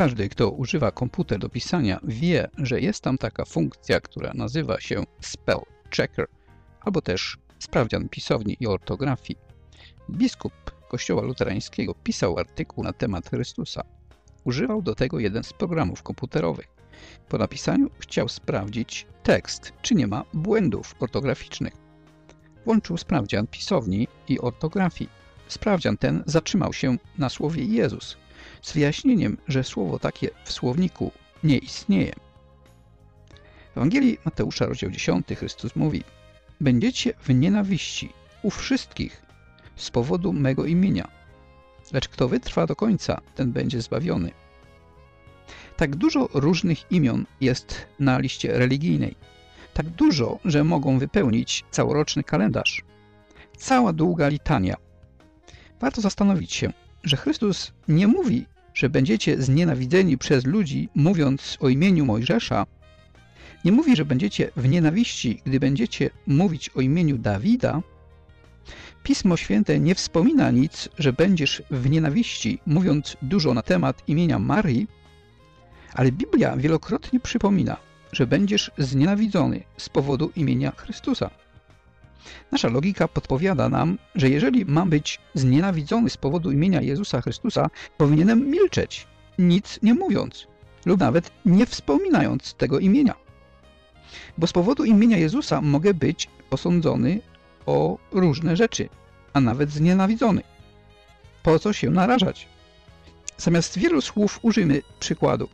Każdy, kto używa komputer do pisania, wie, że jest tam taka funkcja, która nazywa się Spell Checker, albo też sprawdzian pisowni i ortografii. Biskup Kościoła Luterańskiego pisał artykuł na temat Chrystusa. Używał do tego jeden z programów komputerowych. Po napisaniu chciał sprawdzić tekst, czy nie ma błędów ortograficznych. Włączył sprawdzian pisowni i ortografii. Sprawdzian ten zatrzymał się na słowie Jezus, z wyjaśnieniem, że słowo takie w słowniku nie istnieje. W Ewangelii Mateusza, rozdział 10, Chrystus mówi Będziecie w nienawiści u wszystkich z powodu mego imienia, lecz kto wytrwa do końca, ten będzie zbawiony. Tak dużo różnych imion jest na liście religijnej. Tak dużo, że mogą wypełnić całoroczny kalendarz. Cała długa litania. Warto zastanowić się, że Chrystus nie mówi, że będziecie znienawidzeni przez ludzi, mówiąc o imieniu Mojżesza. Nie mówi, że będziecie w nienawiści, gdy będziecie mówić o imieniu Dawida. Pismo Święte nie wspomina nic, że będziesz w nienawiści, mówiąc dużo na temat imienia Marii, ale Biblia wielokrotnie przypomina, że będziesz znienawidzony z powodu imienia Chrystusa. Nasza logika podpowiada nam, że jeżeli mam być znienawidzony z powodu imienia Jezusa Chrystusa, powinienem milczeć, nic nie mówiąc lub nawet nie wspominając tego imienia. Bo z powodu imienia Jezusa mogę być posądzony o różne rzeczy, a nawet znienawidzony. Po co się narażać? Zamiast wielu słów użyjmy przykładu.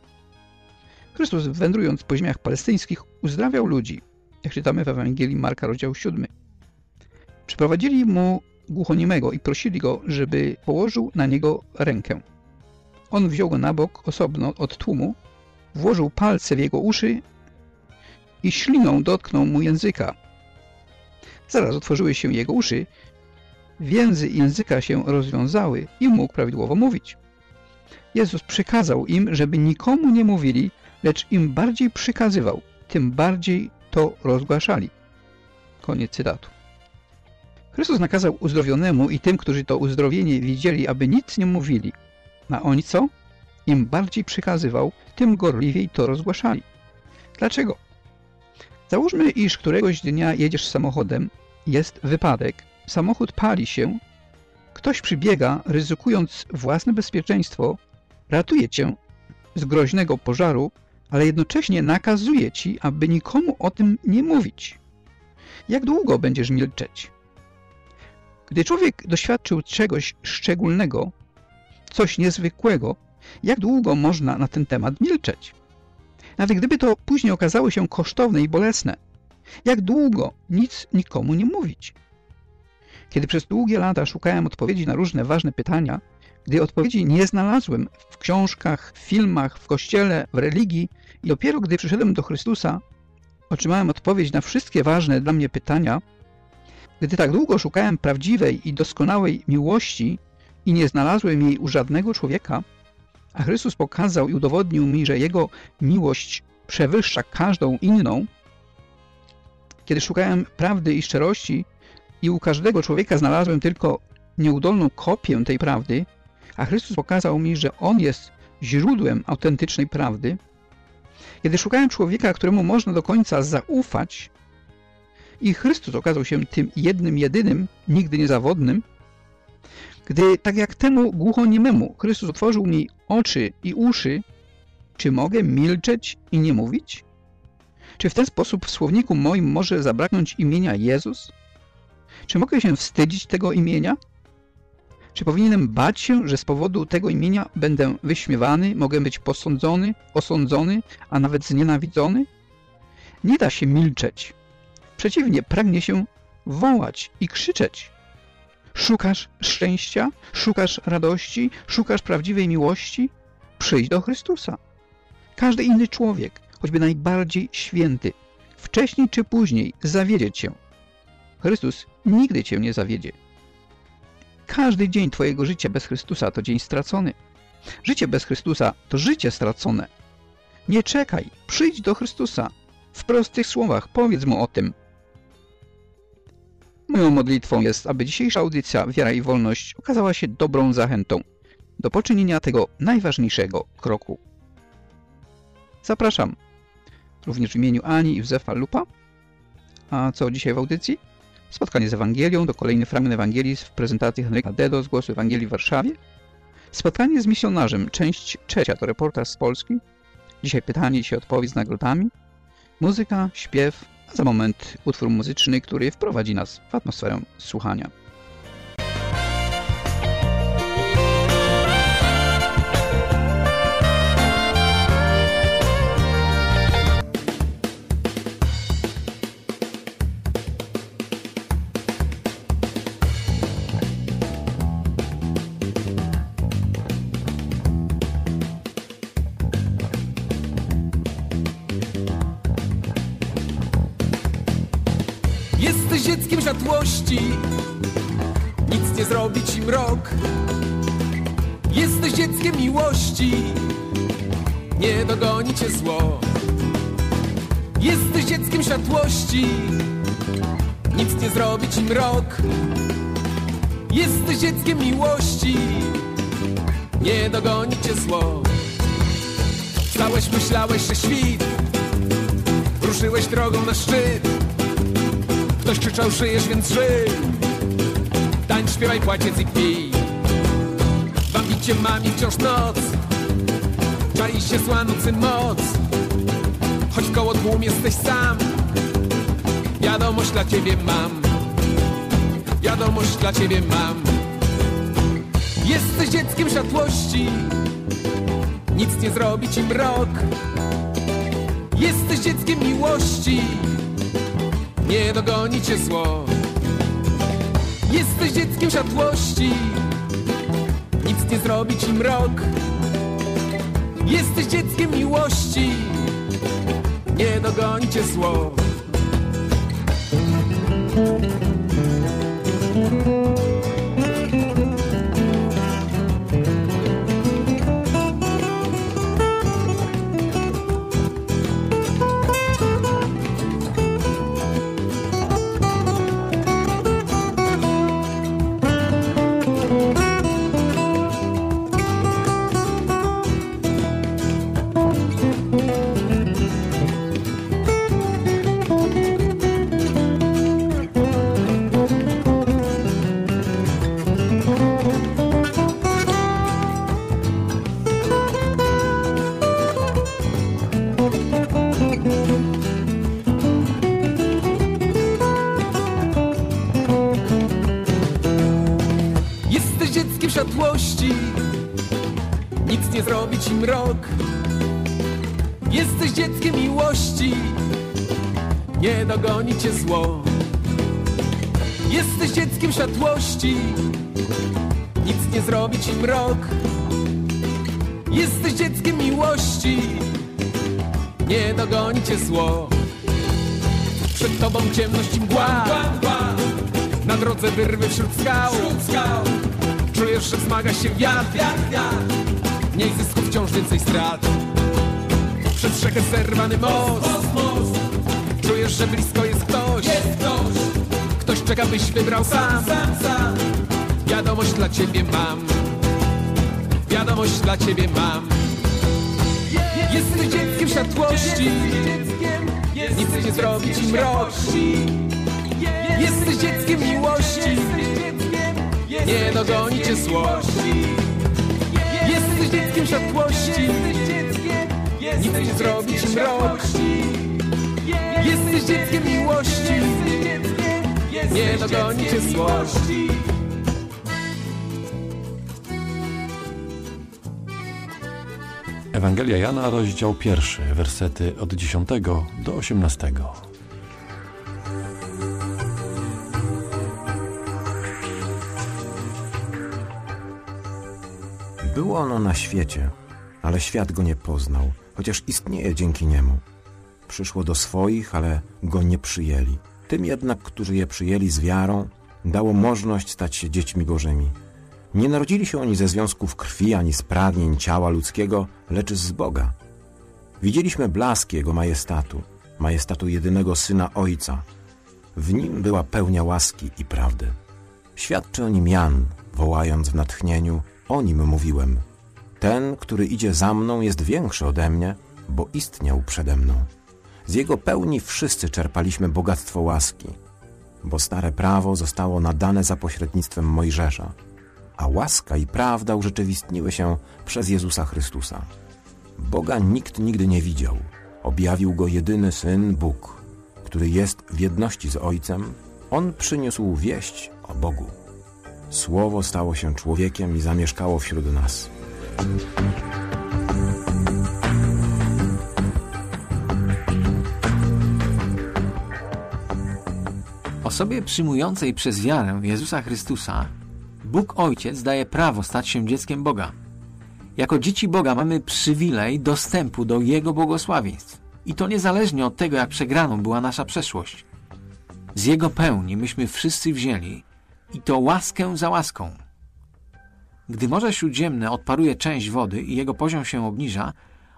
Chrystus wędrując po ziemiach palestyńskich uzdrawiał ludzi, jak czytamy w Ewangelii Marka rozdział 7. Przyprowadzili mu głuchoniemego i prosili go, żeby położył na niego rękę. On wziął go na bok osobno od tłumu, włożył palce w jego uszy i śliną dotknął mu języka. Zaraz otworzyły się jego uszy, więzy języka się rozwiązały i mógł prawidłowo mówić. Jezus przykazał im, żeby nikomu nie mówili, lecz im bardziej przykazywał, tym bardziej to rozgłaszali. Koniec cytatu. Chrystus nakazał uzdrowionemu i tym, którzy to uzdrowienie widzieli, aby nic nie mówili. A oni co? Im bardziej przykazywał, tym gorliwiej to rozgłaszali. Dlaczego? Załóżmy, iż któregoś dnia jedziesz samochodem, jest wypadek, samochód pali się, ktoś przybiega, ryzykując własne bezpieczeństwo, ratuje cię z groźnego pożaru, ale jednocześnie nakazuje ci, aby nikomu o tym nie mówić. Jak długo będziesz milczeć? Gdy człowiek doświadczył czegoś szczególnego, coś niezwykłego, jak długo można na ten temat milczeć? Nawet gdyby to później okazało się kosztowne i bolesne, jak długo nic nikomu nie mówić? Kiedy przez długie lata szukałem odpowiedzi na różne ważne pytania, gdy odpowiedzi nie znalazłem w książkach, w filmach, w kościele, w religii i dopiero gdy przyszedłem do Chrystusa, otrzymałem odpowiedź na wszystkie ważne dla mnie pytania, gdy tak długo szukałem prawdziwej i doskonałej miłości i nie znalazłem jej u żadnego człowieka, a Chrystus pokazał i udowodnił mi, że Jego miłość przewyższa każdą inną, kiedy szukałem prawdy i szczerości i u każdego człowieka znalazłem tylko nieudolną kopię tej prawdy, a Chrystus pokazał mi, że On jest źródłem autentycznej prawdy, kiedy szukałem człowieka, któremu można do końca zaufać i Chrystus okazał się tym jednym, jedynym, nigdy niezawodnym, gdy tak jak temu głuchoniememu Chrystus otworzył mi oczy i uszy, czy mogę milczeć i nie mówić? Czy w ten sposób w słowniku moim może zabraknąć imienia Jezus? Czy mogę się wstydzić tego imienia? Czy powinienem bać się, że z powodu tego imienia będę wyśmiewany, mogę być posądzony, osądzony, a nawet znienawidzony? Nie da się milczeć. Przeciwnie, pragnie się wołać i krzyczeć. Szukasz szczęścia? Szukasz radości? Szukasz prawdziwej miłości? Przyjdź do Chrystusa. Każdy inny człowiek, choćby najbardziej święty, wcześniej czy później zawiedzie Cię. Chrystus nigdy Cię nie zawiedzie. Każdy dzień Twojego życia bez Chrystusa to dzień stracony. Życie bez Chrystusa to życie stracone. Nie czekaj, przyjdź do Chrystusa. W prostych słowach powiedz Mu o tym. Moją modlitwą jest, aby dzisiejsza audycja Wiara i Wolność okazała się dobrą zachętą do poczynienia tego najważniejszego kroku. Zapraszam. Również w imieniu Ani i Józefa Lupa. A co dzisiaj w audycji? Spotkanie z Ewangelią, to kolejny fragment Ewangelii w prezentacji Henryka Dedo z Głosu Ewangelii w Warszawie. Spotkanie z misjonarzem, część trzecia, to reportaż z Polski. Dzisiaj pytanie i odpowiedź z nagrodami. Muzyka, śpiew, a za moment utwór muzyczny, który wprowadzi nas w atmosferę słuchania. Światłości Nic nie zrobi ci mrok Jesteś dzieckiem miłości. Nie dogoni cię zło. Jesteś dzieckiem światłości. Nic nie zrobi ci mrok Jesteś dzieckiem miłości. Nie dogoni cię zło. Wstałeś, myślałeś, że świt. Ruszyłeś drogą na szczyt Ktoś krzyczał, żyjesz, więc żyj. Tańcz, śpiewaj, płaciec i kpij Bawicie mami wciąż noc. Czai się zła nocy moc. Choć koło tłum jesteś sam. Wiadomość dla ciebie mam. Wiadomość dla ciebie mam. Jesteś dzieckiem światłości. Nic nie zrobi ci mrok. Jesteś dzieckiem miłości nie dogoni cię zło. Jesteś dzieckiem światłości, nic nie zrobi ci mrok. Jesteś dzieckiem miłości, nie dogoni cię. Cię zło. Jesteś dzieckiem światłości, nic nie zrobi ci mrok. Jesteś dzieckiem miłości, nie dogoni cię zło. Przed tobą ciemność i mgła, na drodze wyrwy wśród skał. Czujesz, że wzmaga się wiatr, mniej zysków wciąż więcej strat. Przed rzekę zerwany most, czujesz, że blisko jest ktoś. Jest ktoś. Ktoś czeka, byś wybrał sam. Sam, sam Wiadomość dla ciebie mam. Wiadomość dla ciebie mam. Jesteś dzieckiem światłości. Nic nie zrobi ci mrok Jesteś dzieckiem miłości. Nie dogoni cię złości Jesteś dzieckiem światłości. Nic nie zrobi ci mrok. Jesteś dzieckiem miłości. Nie dogoni cię złości Ewangelia Jana, rozdział pierwszy, wersety od 10 do 18. Ono na świecie, ale świat go nie poznał, chociaż istnieje dzięki niemu. Przyszło do swoich, ale go nie przyjęli. Tym jednak, którzy je przyjęli z wiarą, dało możliwość stać się dziećmi Bożymi. Nie narodzili się oni ze związków krwi ani z pragnień ciała ludzkiego, lecz z Boga. Widzieliśmy blask Jego majestatu, majestatu jedynego Syna Ojca. W Nim była pełnia łaski i prawdy. Świadczy o Nim Jan, wołając w natchnieniu, o Nim mówiłem. Ten, który idzie za mną, jest większy ode mnie – bo istniał przede mną. Z Jego pełni wszyscy czerpaliśmy bogactwo łaski, bo stare prawo zostało nadane za pośrednictwem Mojżesza, a łaska i prawda urzeczywistniły się przez Jezusa Chrystusa. Boga nikt nigdy nie widział. Objawił Go jedyny Syn Bóg, który jest w jedności z Ojcem. On przyniósł wieść o Bogu. Słowo stało się człowiekiem i zamieszkało wśród nas. Osobie przyjmującej przez wiarę Jezusa Chrystusa Bóg Ojciec daje prawo stać się dzieckiem Boga. Jako dzieci Boga mamy przywilej dostępu do Jego błogosławieństw. I to niezależnie od tego, jak przegraną była nasza przeszłość. Z Jego pełni myśmy wszyscy wzięli i to łaskę za łaską. Gdy Morze Śródziemne odparuje część wody i jego poziom się obniża,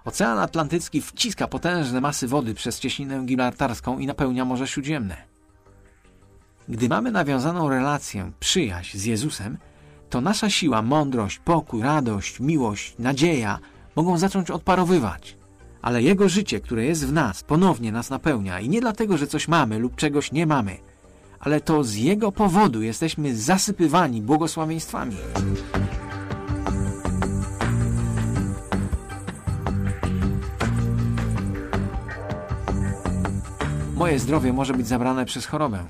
Ocean Atlantycki wciska potężne masy wody przez cieśninę gibraltarską i napełnia Morze Śródziemne. Gdy mamy nawiązaną relację, przyjaźń z Jezusem, to nasza siła, mądrość, pokój, radość, miłość, nadzieja mogą zacząć odparowywać. Ale Jego życie, które jest w nas, ponownie nas napełnia i nie dlatego, że coś mamy lub czegoś nie mamy, ale to z Jego powodu jesteśmy zasypywani błogosławieństwami. Moje zdrowie może być zabrane przez chorobę.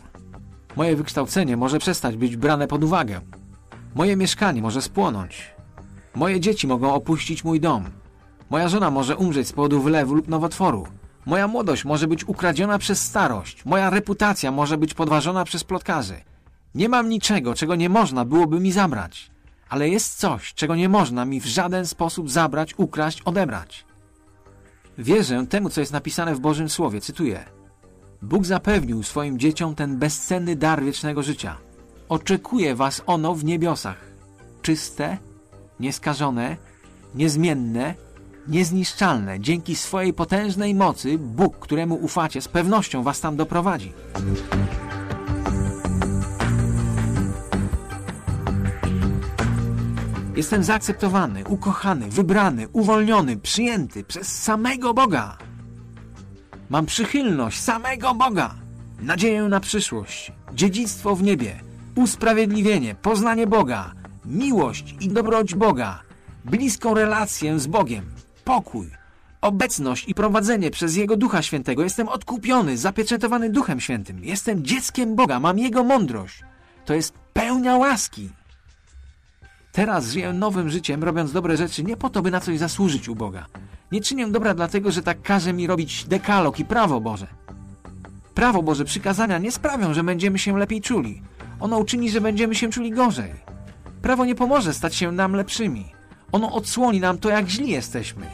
Moje wykształcenie może przestać być brane pod uwagę. Moje mieszkanie może spłonąć. Moje dzieci mogą opuścić mój dom. Moja żona może umrzeć z powodu wylewu lub nowotworu. Moja młodość może być ukradziona przez starość. Moja reputacja może być podważona przez plotkarzy. Nie mam niczego, czego nie można byłoby mi zabrać. Ale jest coś, czego nie można mi w żaden sposób zabrać, ukraść, odebrać. Wierzę temu, co jest napisane w Bożym Słowie. Cytuję. Bóg zapewnił swoim dzieciom ten bezcenny dar wiecznego życia. Oczekuje was ono w niebiosach. Czyste, nieskażone, niezmienne, niezniszczalne. Dzięki swojej potężnej mocy Bóg, któremu ufacie, z pewnością was tam doprowadzi. Jestem zaakceptowany, ukochany, wybrany, uwolniony, przyjęty przez samego Boga. Mam przychylność samego Boga, nadzieję na przyszłość, dziedzictwo w niebie, usprawiedliwienie, poznanie Boga, miłość i dobroć Boga, bliską relację z Bogiem, pokój, obecność i prowadzenie przez Jego Ducha Świętego. Jestem odkupiony, zapieczętowany Duchem Świętym. Jestem dzieckiem Boga, mam Jego mądrość. To jest pełnia łaski. Teraz żyję nowym życiem, robiąc dobre rzeczy nie po to, by na coś zasłużyć u Boga. Nie czynię dobra dlatego, że tak każe mi robić dekalog i prawo Boże. Prawo Boże, przykazania nie sprawią, że będziemy się lepiej czuli. Ono uczyni, że będziemy się czuli gorzej. Prawo nie pomoże stać się nam lepszymi. Ono odsłoni nam to, jak źli jesteśmy.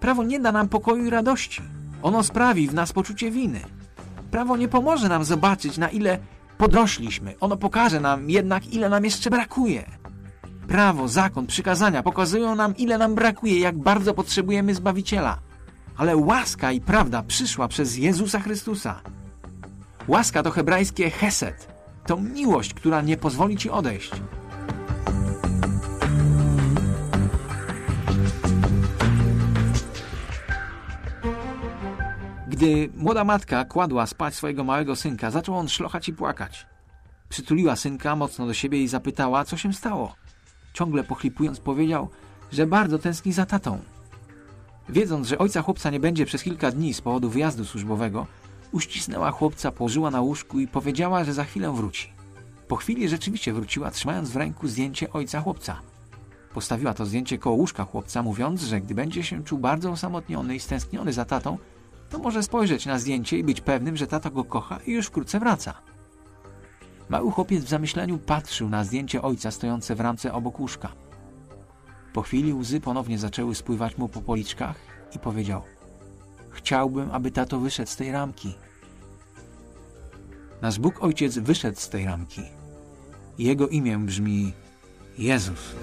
Prawo nie da nam pokoju i radości. Ono sprawi w nas poczucie winy. Prawo nie pomoże nam zobaczyć, na ile podrośliśmy. Ono pokaże nam jednak, ile nam jeszcze brakuje. Prawo, zakon, przykazania pokazują nam, ile nam brakuje, jak bardzo potrzebujemy Zbawiciela. Ale łaska i prawda przyszła przez Jezusa Chrystusa. Łaska to hebrajskie hesed. To miłość, która nie pozwoli ci odejść. Gdy młoda matka kładła spać swojego małego synka, zaczął on szlochać i płakać. Przytuliła synka mocno do siebie i zapytała, co się stało. Ciągle pochlipując powiedział, że bardzo tęskni za tatą. Wiedząc, że ojca chłopca nie będzie przez kilka dni z powodu wyjazdu służbowego, uścisnęła chłopca, położyła na łóżku i powiedziała, że za chwilę wróci. Po chwili rzeczywiście wróciła, trzymając w ręku zdjęcie ojca chłopca. Postawiła to zdjęcie koło łóżka chłopca, mówiąc, że gdy będzie się czuł bardzo osamotniony i stęskniony za tatą, to może spojrzeć na zdjęcie i być pewnym, że tata go kocha i już wkrótce wraca. Mały chłopiec w zamyśleniu patrzył na zdjęcie ojca stojące w ramce obok łóżka. Po chwili łzy ponownie zaczęły spływać mu po policzkach i powiedział Chciałbym, aby tato wyszedł z tej ramki. Nasz Bóg Ojciec wyszedł z tej ramki. Jego imię brzmi Jezus.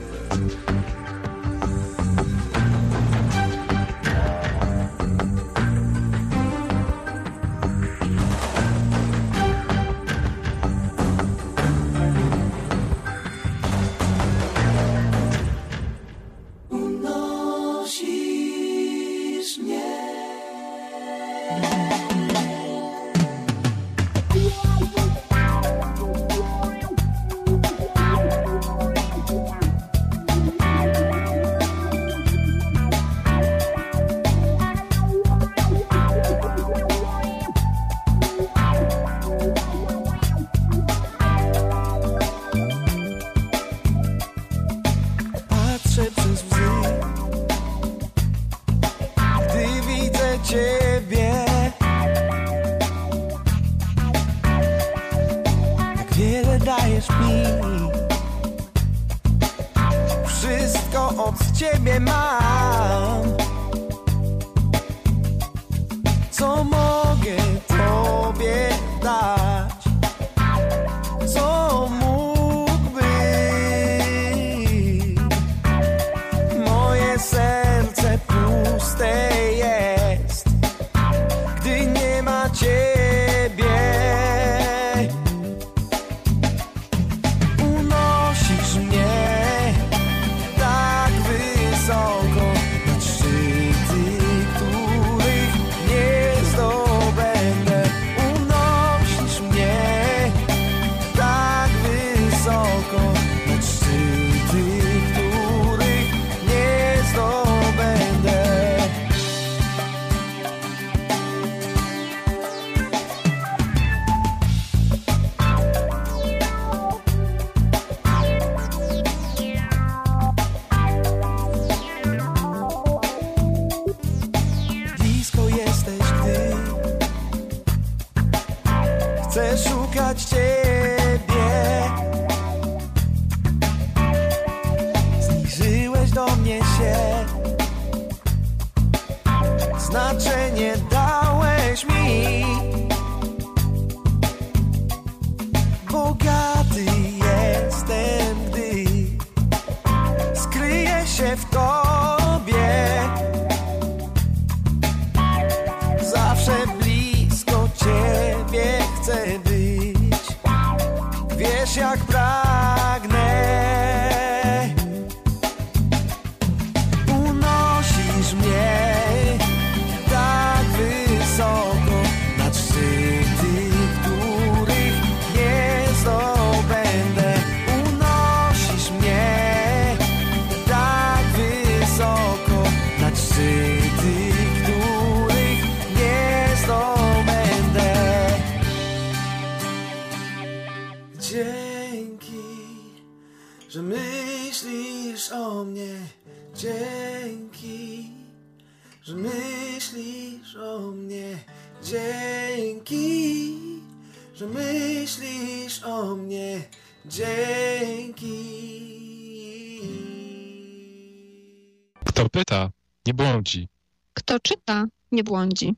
Kto pyta, nie błądzi. Kto czyta, nie błądzi.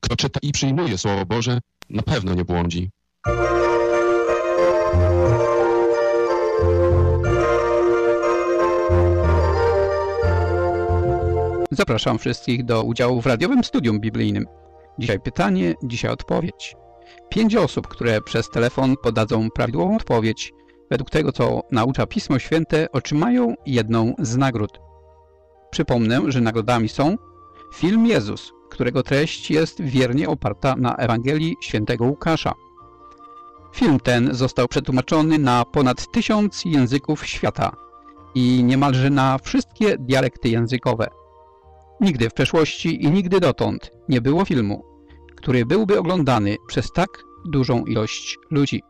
Kto czyta i przyjmuje Słowo Boże, na pewno nie błądzi. Zapraszam wszystkich do udziału w radiowym studium biblijnym. Dzisiaj pytanie, dzisiaj odpowiedź. Pięć osób, które przez telefon podadzą prawidłową odpowiedź, według tego co naucza Pismo Święte, otrzymają jedną z nagród. Przypomnę, że nagrodami są film Jezus, którego treść jest wiernie oparta na Ewangelii świętego Łukasza. Film ten został przetłumaczony na ponad tysiąc języków świata i niemalże na wszystkie dialekty językowe. Nigdy w przeszłości i nigdy dotąd nie było filmu, który byłby oglądany przez tak dużą ilość ludzi.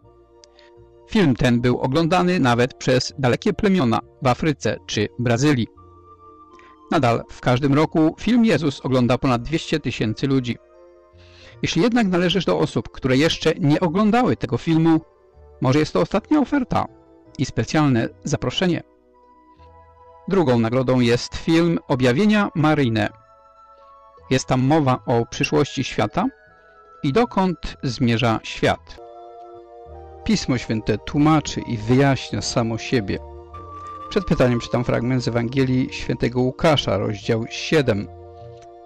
Film ten był oglądany nawet przez dalekie plemiona w Afryce czy Brazylii. Nadal w każdym roku film Jezus ogląda ponad 200 tysięcy ludzi. Jeśli jednak należysz do osób, które jeszcze nie oglądały tego filmu, może jest to ostatnia oferta i specjalne zaproszenie. Drugą nagrodą jest film Objawienia Maryjne. Jest tam mowa o przyszłości świata i dokąd zmierza świat. Pismo Święte tłumaczy i wyjaśnia samo siebie. Przed pytaniem czytam fragment z Ewangelii Świętego Łukasza, rozdział 7,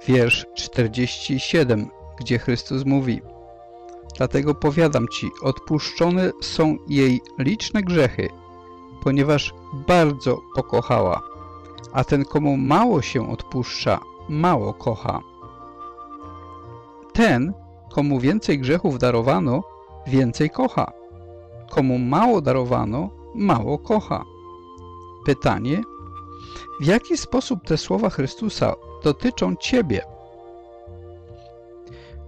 wiersz 47, gdzie Chrystus mówi Dlatego powiadam Ci, odpuszczone są jej liczne grzechy, ponieważ bardzo pokochała, a ten, komu mało się odpuszcza, mało kocha. Ten, komu więcej grzechów darowano, więcej kocha. Komu mało darowano, mało kocha. Pytanie, w jaki sposób te słowa Chrystusa dotyczą Ciebie?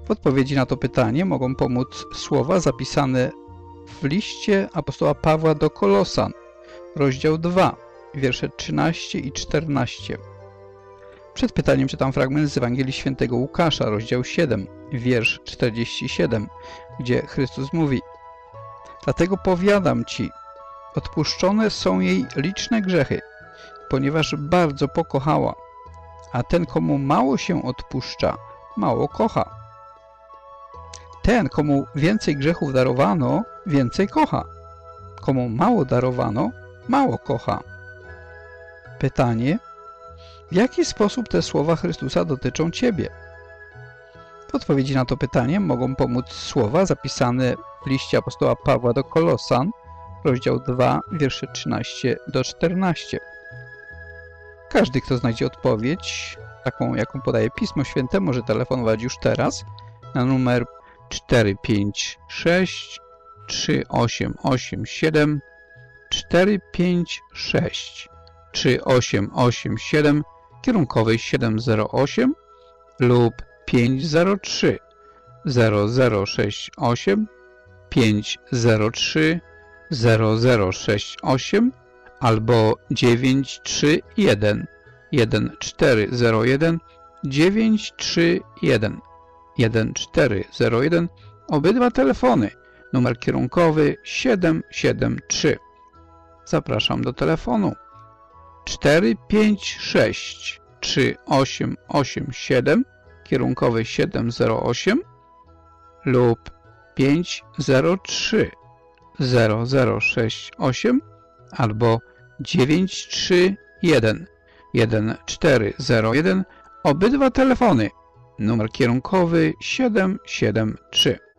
W odpowiedzi na to pytanie mogą pomóc słowa zapisane w liście apostoła Pawła do Kolosan, rozdział 2, wiersze 13 i 14. Przed pytaniem czytam fragment z Ewangelii Świętego Łukasza, rozdział 7, wiersz 47, gdzie Chrystus mówi Dlatego powiadam Ci, Odpuszczone są jej liczne grzechy, ponieważ bardzo pokochała, a ten, komu mało się odpuszcza, mało kocha. Ten, komu więcej grzechów darowano, więcej kocha. Komu mało darowano, mało kocha. Pytanie, w jaki sposób te słowa Chrystusa dotyczą Ciebie? W odpowiedzi na to pytanie mogą pomóc słowa zapisane w liście apostoła Pawła do Kolosan, rozdział 2, wiersze 13 do 14. Każdy, kto znajdzie odpowiedź, taką jaką podaje Pismo Święte, może telefonować już teraz na numer 456 3887 456 3887 kierunkowej 708 lub 503 0068 503 0068 albo 931 1401 931 1401 obydwa telefony. Numer kierunkowy 773 zapraszam do telefonu. 456 3887 kierunkowy 708 lub 503 0068 albo 931 1401 obydwa telefony. Numer kierunkowy 773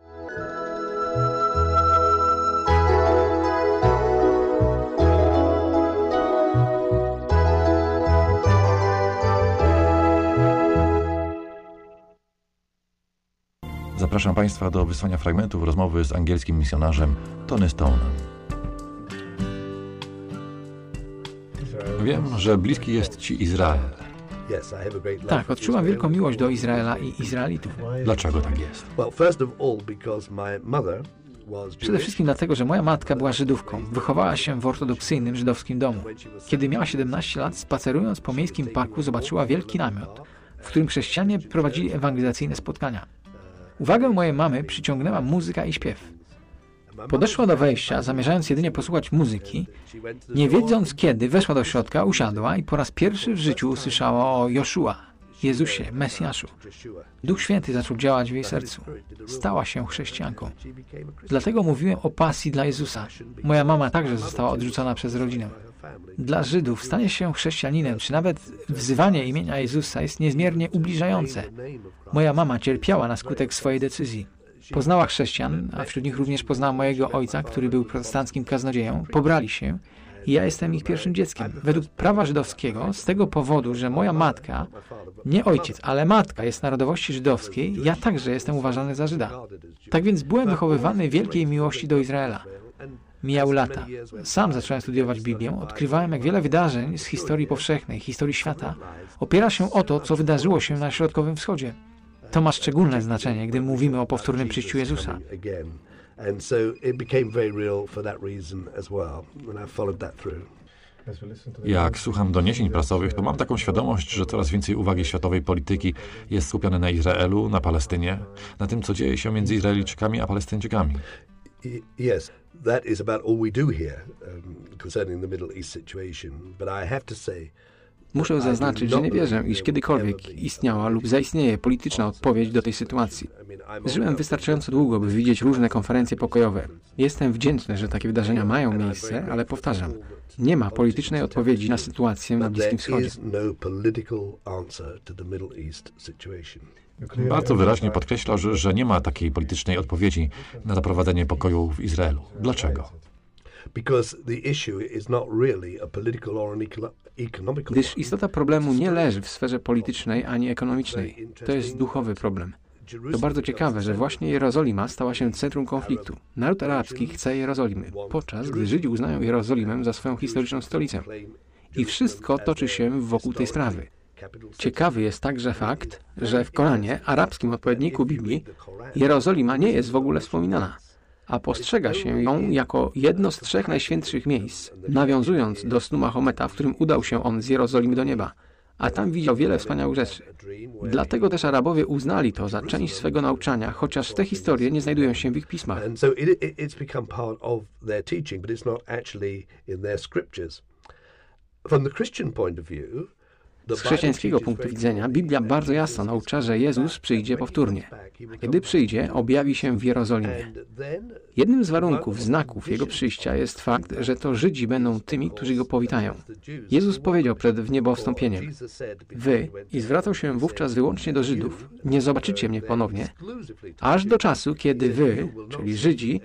Zapraszam Państwa do wysłania fragmentów rozmowy z angielskim misjonarzem Tony Stone'em. Wiem, że bliski jest Ci Izrael. Tak, odczułam wielką miłość do Izraela i Izraelitów. Dlaczego tak jest? Przede wszystkim dlatego, że moja matka była Żydówką. Wychowała się w ortodoksyjnym żydowskim domu. Kiedy miała 17 lat, spacerując po miejskim parku, zobaczyła wielki namiot, w którym chrześcijanie prowadzili ewangelizacyjne spotkania. Uwagę mojej mamy przyciągnęła muzyka i śpiew. Podeszła do wejścia, zamierzając jedynie posłuchać muzyki. Nie wiedząc kiedy, weszła do środka, usiadła i po raz pierwszy w życiu usłyszała o Joszua, Jezusie, Mesjaszu. Duch Święty zaczął działać w jej sercu. Stała się chrześcijanką. Dlatego mówiłem o pasji dla Jezusa. Moja mama także została odrzucona przez rodzinę. Dla Żydów stanie się chrześcijaninem, czy nawet wzywanie imienia Jezusa jest niezmiernie ubliżające. Moja mama cierpiała na skutek swojej decyzji. Poznała chrześcijan, a wśród nich również poznała mojego ojca, który był protestanckim kaznodzieją. Pobrali się i ja jestem ich pierwszym dzieckiem. Według prawa żydowskiego, z tego powodu, że moja matka, nie ojciec, ale matka jest narodowości żydowskiej, ja także jestem uważany za Żyda. Tak więc byłem wychowywany wielkiej miłości do Izraela. Mijały lata. Sam zacząłem studiować Biblię, odkrywałem, jak wiele wydarzeń z historii powszechnej, historii świata opiera się o to, co wydarzyło się na Środkowym Wschodzie. To ma szczególne znaczenie, gdy mówimy o powtórnym przyjściu Jezusa. Jak słucham doniesień prasowych, to mam taką świadomość, że coraz więcej uwagi światowej polityki jest skupione na Izraelu, na Palestynie, na tym, co dzieje się między Izraelczykami a Palestyńczykami. Yes, that is about all we do here um, concerning the Middle East situation. But I have to say, Muszę zaznaczyć, że nie wierzę, iż kiedykolwiek istniała lub zaistnieje polityczna odpowiedź do tej sytuacji. Żyłem wystarczająco długo, by widzieć różne konferencje pokojowe. Jestem wdzięczny, że takie wydarzenia mają miejsce, ale powtarzam, nie ma politycznej odpowiedzi na sytuację na Bliskim Wschodzie. Bardzo wyraźnie podkreśla, że, że nie ma takiej politycznej odpowiedzi na zaprowadzenie pokoju w Izraelu. Dlaczego? Gdyż istota problemu nie leży w sferze politycznej ani ekonomicznej. To jest duchowy problem. To bardzo ciekawe, że właśnie Jerozolima stała się centrum konfliktu. Naród arabski chce Jerozolimy, podczas gdy Żydzi uznają Jerozolimę za swoją historyczną stolicę. I wszystko toczy się wokół tej sprawy. Ciekawy jest także fakt, że w Koranie, arabskim odpowiedniku Biblii, Jerozolima nie jest w ogóle wspominana a postrzega się ją jako jedno z trzech najświętszych miejsc, nawiązując do snu Mahometa, w którym udał się on z Jerozolimy do nieba. a tam widział wiele wspaniałych rzeczy. Dlatego też Arabowie uznali to za część swego nauczania, chociaż te historie nie znajdują się w ich pismach. From the Christian point of view, Z chrześcijańskiego punktu widzenia Biblia bardzo jasno naucza, że Jezus przyjdzie powtórnie. Kiedy przyjdzie, objawi się w Jerozolimie. Jednym z warunków, znaków Jego przyjścia jest fakt, że to Żydzi będą tymi, którzy Go powitają. Jezus powiedział przed wniebowstąpieniem, Wy, i zwracał się wówczas wyłącznie do Żydów, nie zobaczycie mnie ponownie, aż do czasu, kiedy Wy, czyli Żydzi,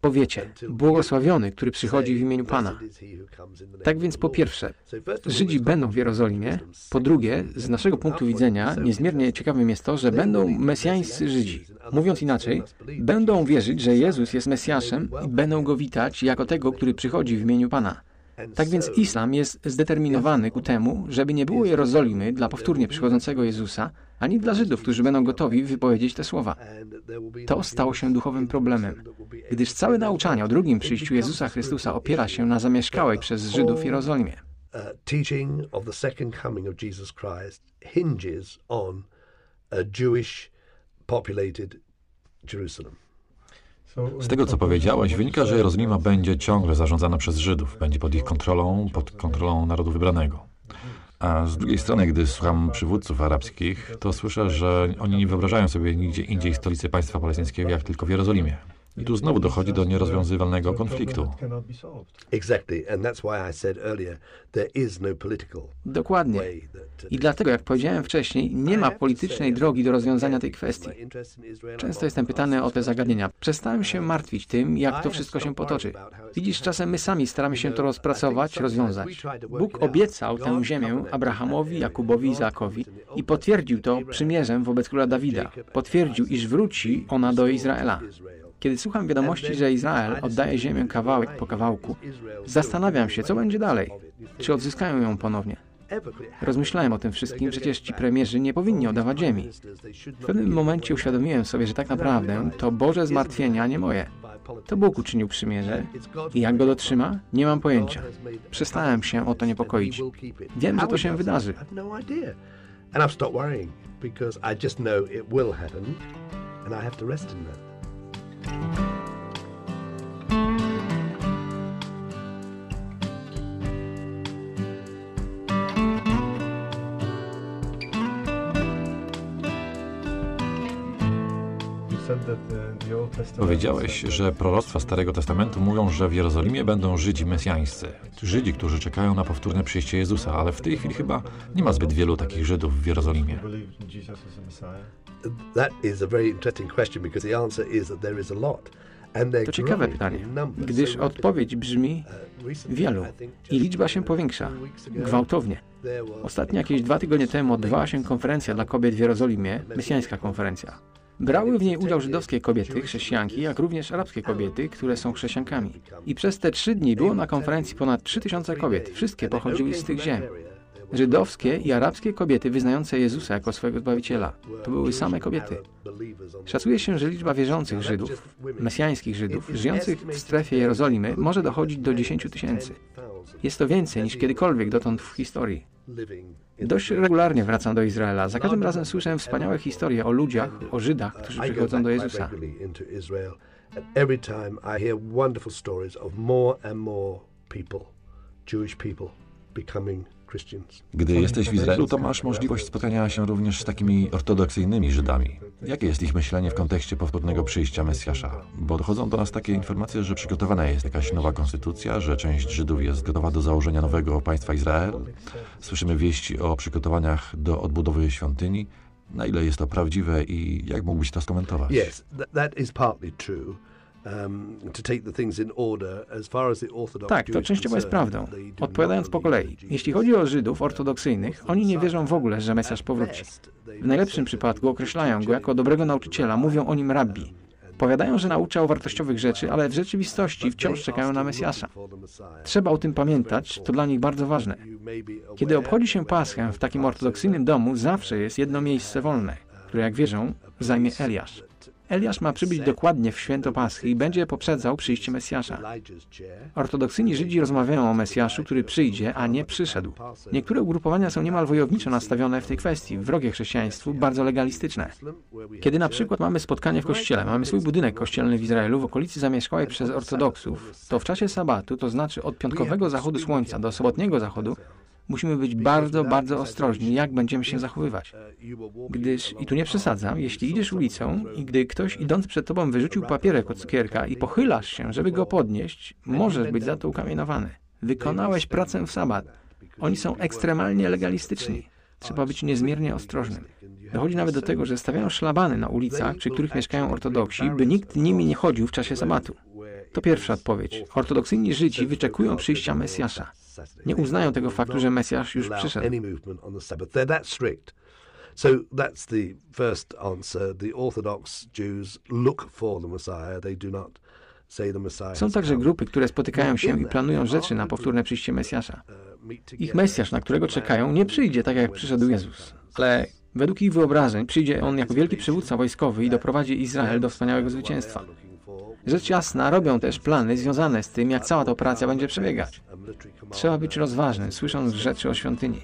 powiecie, błogosławiony, który przychodzi w imieniu Pana. Tak więc po pierwsze, Żydzi będą w Jerozolimie. Po drugie, z naszego punktu widzenia, niezmiernie ciekawym jest to, że będą mesjańscy Żydzi. Mówiąc inaczej, będą wierzyć, że Jezus jest Mesjaszem i będą go witać jako tego, który przychodzi w imieniu Pana. Tak więc islam jest zdeterminowany ku temu, żeby nie było Jerozolimy dla powtórnie przychodzącego Jezusa, ani dla Żydów, którzy będą gotowi wypowiedzieć te słowa. To stało się duchowym problemem, gdyż całe nauczanie o drugim przyjściu Jezusa Chrystusa opiera się na zamieszkałej przez Żydów Jerozolimie. Uh, teaching of the second coming of Jesus Christ hinges on a Jewish populated Jerusalem. Z tego, co powiedziałeś, wynika, że Jerozolima będzie ciągle zarządzana przez Żydów, będzie pod ich kontrolą, pod kontrolą narodu wybranego. A z drugiej strony, gdy słucham przywódców arabskich, to słyszę, że oni nie wyobrażają sobie nigdzie indziej stolicy państwa palestyńskiego, jak tylko w Jerozolimie. I tu znowu dochodzi do nierozwiązywalnego konfliktu. No Dokładnie. I dlatego, jak powiedziałem wcześniej, nie ma politycznej drogi do rozwiązania tej kwestii. Często jestem pytany o te zagadnienia. Przestałem się martwić tym, jak to wszystko się potoczy. Widzisz, czasem my sami staramy się to rozpracować, rozwiązać. Bóg obiecał tę ziemię Abrahamowi, Jakubowi, Izaakowi i potwierdził to przymierzem wobec króla Dawida. Potwierdził, iż wróci ona do Izraela. Kiedy słucham wiadomości, że Izrael oddaje ziemię kawałek po kawałku, zastanawiam się, co będzie dalej. Czy odzyskają ją ponownie? Rozmyślałem o tym wszystkim, przecież ci premierzy nie powinni oddawać ziemi. W pewnym momencie uświadomiłem sobie, że tak naprawdę to Boże zmartwienia, a nie moje. To Bóg uczynił przymierze i jak go dotrzyma, nie mam pojęcia. Przestałem się o to niepokoić. Wiem, że to się wydarzy. And I've stopped worrying because I just know it will happen and I have to rest in that. you Powiedziałeś, że proroctwa Starego Testamentu mówią, że w Jerozolimie będą Żydzi mesjańscy. Żydzi, którzy czekają na powtórne przyjście Jezusa, ale w tej chwili chyba nie ma zbyt wielu takich Żydów w Jerozolimie. To ciekawe pytanie, gdyż odpowiedź brzmi Uh, wielu I liczba się powiększa, gwałtownie. Ostatnio, jakieś dwa tygodnie temu, odbywała się konferencja dla kobiet w Jerozolimie, mesjańska konferencja. Brały w niej udział żydowskie kobiety, chrześcijanki, jak również arabskie kobiety, które są chrześcijankami. I przez te trzy dni było na konferencji ponad 3000 kobiet. Wszystkie pochodziły z tych ziem. Żydowskie i arabskie kobiety wyznające Jezusa jako swojego Zbawiciela. To były same kobiety. Szacuje się, że liczba wierzących Żydów, mesjańskich Żydów, żyjących w strefie Jerozolimy może dochodzić do 10 tysięcy. Jest to więcej niż kiedykolwiek dotąd w historii. Dość regularnie wracam do Izraela. Za każdym razem słyszę wspaniałe historie o ludziach, o Żydach, którzy przychodzą do Jezusa. Jewish people, becoming. Gdy jesteś w Izraelu, to masz możliwość spotkania się również z takimi ortodoksyjnymi Żydami. Jakie jest ich myślenie w kontekście powtórnego przyjścia Mesjasza? Bo dochodzą do nas takie informacje, że przygotowana jest jakaś nowa konstytucja, że część Żydów jest gotowa do założenia nowego państwa Izrael. Słyszymy wieści o przygotowaniach do odbudowy świątyni. Na ile jest to prawdziwe i jak mógłbyś to skomentować? Yes, th- that is partly true. To take the things in order, as far as the Orthodox Tak, to częściowo jest prawdą. Odpowiadając po kolei, jeśli chodzi o Żydów ortodoksyjnych, oni nie wierzą w ogóle, że Mesjasz powróci. W najlepszym przypadku określają go jako dobrego nauczyciela, mówią o nim rabbi. Powiadają, że nauczał wartościowych rzeczy, ale w rzeczywistości wciąż czekają na Mesjasza. Trzeba o tym pamiętać, to dla nich bardzo ważne. Kiedy obchodzi się Paschę w takim ortodoksyjnym domu, zawsze jest jedno miejsce wolne, które jak wierzą zajmie Eliasz. Eliasz ma przybyć dokładnie w święto Paschy i będzie poprzedzał przyjście Mesjasza. Ortodoksyjni Żydzi rozmawiają o Mesjaszu, który przyjdzie, a nie przyszedł. Niektóre ugrupowania są niemal wojowniczo nastawione w tej kwestii, wrogie chrześcijaństwu, bardzo legalistyczne. Kiedy na przykład mamy spotkanie w kościele, mamy swój budynek kościelny w Izraelu w okolicy zamieszkałej przez ortodoksów, to w czasie sabatu, to znaczy od piątkowego zachodu słońca do sobotniego zachodu, musimy być bardzo, bardzo ostrożni, jak będziemy się zachowywać. Gdyż, i tu nie przesadzam, jeśli idziesz ulicą i gdy ktoś idąc przed tobą wyrzucił papierek od cukierka i pochylasz się, żeby go podnieść, możesz być za to ukamienowany. Wykonałeś pracę w sabat. Oni są ekstremalnie legalistyczni. Trzeba być niezmiernie ostrożnym. Dochodzi nawet do tego, że stawiają szlabany na ulicach, przy których mieszkają ortodoksi, by nikt nimi nie chodził w czasie sabatu. To pierwsza odpowiedź. Ortodoksyjni Żydzi wyczekują przyjścia Mesjasza. Nie uznają tego faktu, że Mesjasz już przyszedł. So that's the first answer. The Orthodox Jews look for the Messiah. They do not say the Messiah. Są także grupy, które spotykają się i planują rzeczy na powtórne przyjście Mesjasza. Ich Mesjasz, na którego czekają, nie przyjdzie tak jak przyszedł Jezus, ale według ich wyobrażeń przyjdzie on jako wielki przywódca wojskowy i doprowadzi Izrael do wspaniałego zwycięstwa. Rzecz jasna, robią też plany związane z tym, jak cała ta operacja będzie przebiegać. Trzeba być rozważnym, słysząc rzeczy o świątyni.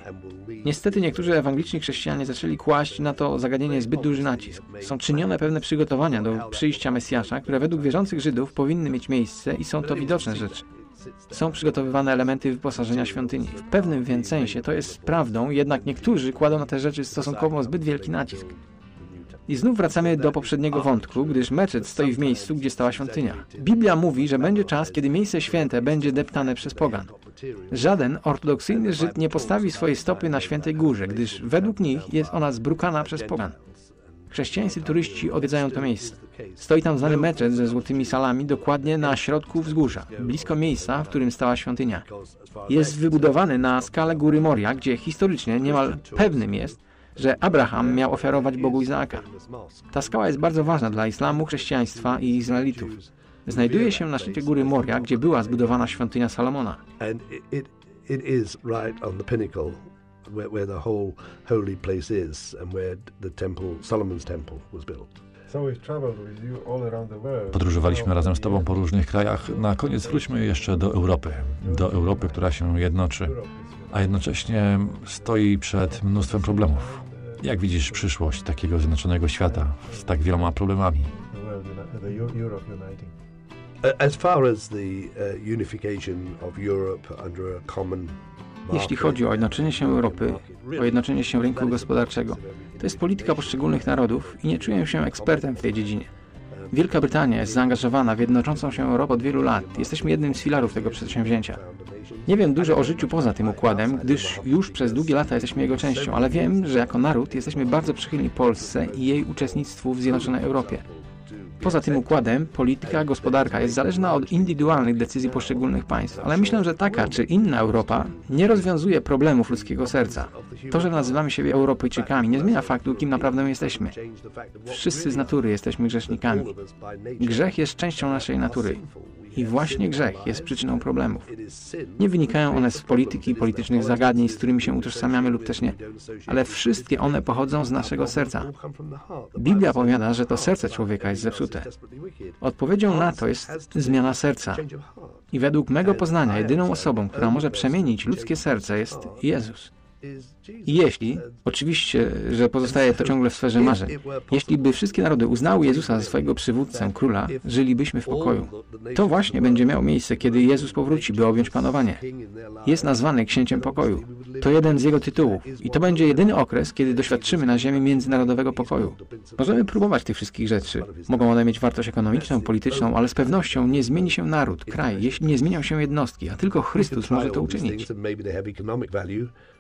Niestety niektórzy ewangeliczni chrześcijanie zaczęli kłaść na to zagadnienie zbyt duży nacisk. Są czynione pewne przygotowania do przyjścia Mesjasza, które według wierzących Żydów powinny mieć miejsce i są to widoczne rzeczy. Są przygotowywane elementy wyposażenia świątyni. W pewnym więc sensie to jest prawdą, jednak niektórzy kładą na te rzeczy stosunkowo zbyt wielki nacisk. I znów wracamy do poprzedniego wątku, gdyż meczet stoi w miejscu, gdzie stała świątynia. Biblia mówi, że będzie czas, kiedy miejsce święte będzie deptane przez pogan. Żaden ortodoksyjny Żyd nie postawi swojej stopy na świętej górze, gdyż według nich jest ona zbrukana przez pogan. Chrześcijańscy turyści odwiedzają to miejsce. Stoi tam znany meczet ze złotymi salami dokładnie na środku wzgórza, blisko miejsca, w którym stała świątynia. Jest wybudowany na skalę góry Moria, gdzie historycznie niemal pewnym jest, że Abraham miał ofiarować Bogu Izaaka. Ta skała jest bardzo ważna dla islamu, chrześcijaństwa i Izraelitów. Znajduje się na szczycie góry Moria, gdzie była zbudowana świątynia Salomona. Podróżowaliśmy razem z Tobą po różnych krajach. Na koniec wróćmy jeszcze do Europy. Do Europy, która się jednoczy, a jednocześnie stoi przed mnóstwem problemów. Jak widzisz przyszłość takiego zjednoczonego świata z tak wieloma problemami? As far as the uh, unification of Europe under a common jeśli chodzi o jednoczenie się Europy, o jednoczenie się rynku gospodarczego, to jest polityka poszczególnych narodów i nie czuję się ekspertem w tej dziedzinie. Wielka Brytania jest zaangażowana w jednoczącą się Europę od wielu lat. Jesteśmy jednym z filarów tego przedsięwzięcia. Nie wiem dużo o życiu poza tym układem, gdyż już przez długie lata jesteśmy jego częścią, ale wiem, że jako naród jesteśmy bardzo przychylni Polsce i jej uczestnictwu w Zjednoczonej Europie. Poza tym układem polityka, gospodarka jest zależna od indywidualnych decyzji poszczególnych państw, ale myślę, że taka czy inna Europa nie rozwiązuje problemów ludzkiego serca. To, że nazywamy siebie Europejczykami, nie zmienia faktu, kim naprawdę jesteśmy. Wszyscy z natury jesteśmy grzesznikami. Grzech jest częścią naszej natury. I właśnie grzech jest przyczyną problemów. Nie wynikają one z polityki i politycznych zagadnień, z którymi się utożsamiamy lub też nie, ale wszystkie one pochodzą z naszego serca. Biblia powiada, że to serce człowieka jest zepsute. Odpowiedzią na to jest zmiana serca. I według mego poznania jedyną osobą, która może przemienić ludzkie serce jest Jezus. Jeśli, oczywiście, że pozostaje to ciągle w sferze marzeń, jeśli by wszystkie narody uznały Jezusa za swojego przywódcę, króla, żylibyśmy w pokoju. To właśnie będzie miało miejsce, kiedy Jezus powróci, by objąć panowanie. Jest nazwany księciem pokoju. To jeden z jego tytułów. I to będzie jedyny okres, kiedy doświadczymy na ziemi międzynarodowego pokoju. Możemy próbować tych wszystkich rzeczy. Mogą one mieć wartość ekonomiczną, polityczną, ale z pewnością nie zmieni się naród, kraj, jeśli nie zmienią się jednostki, a tylko Chrystus może to uczynić.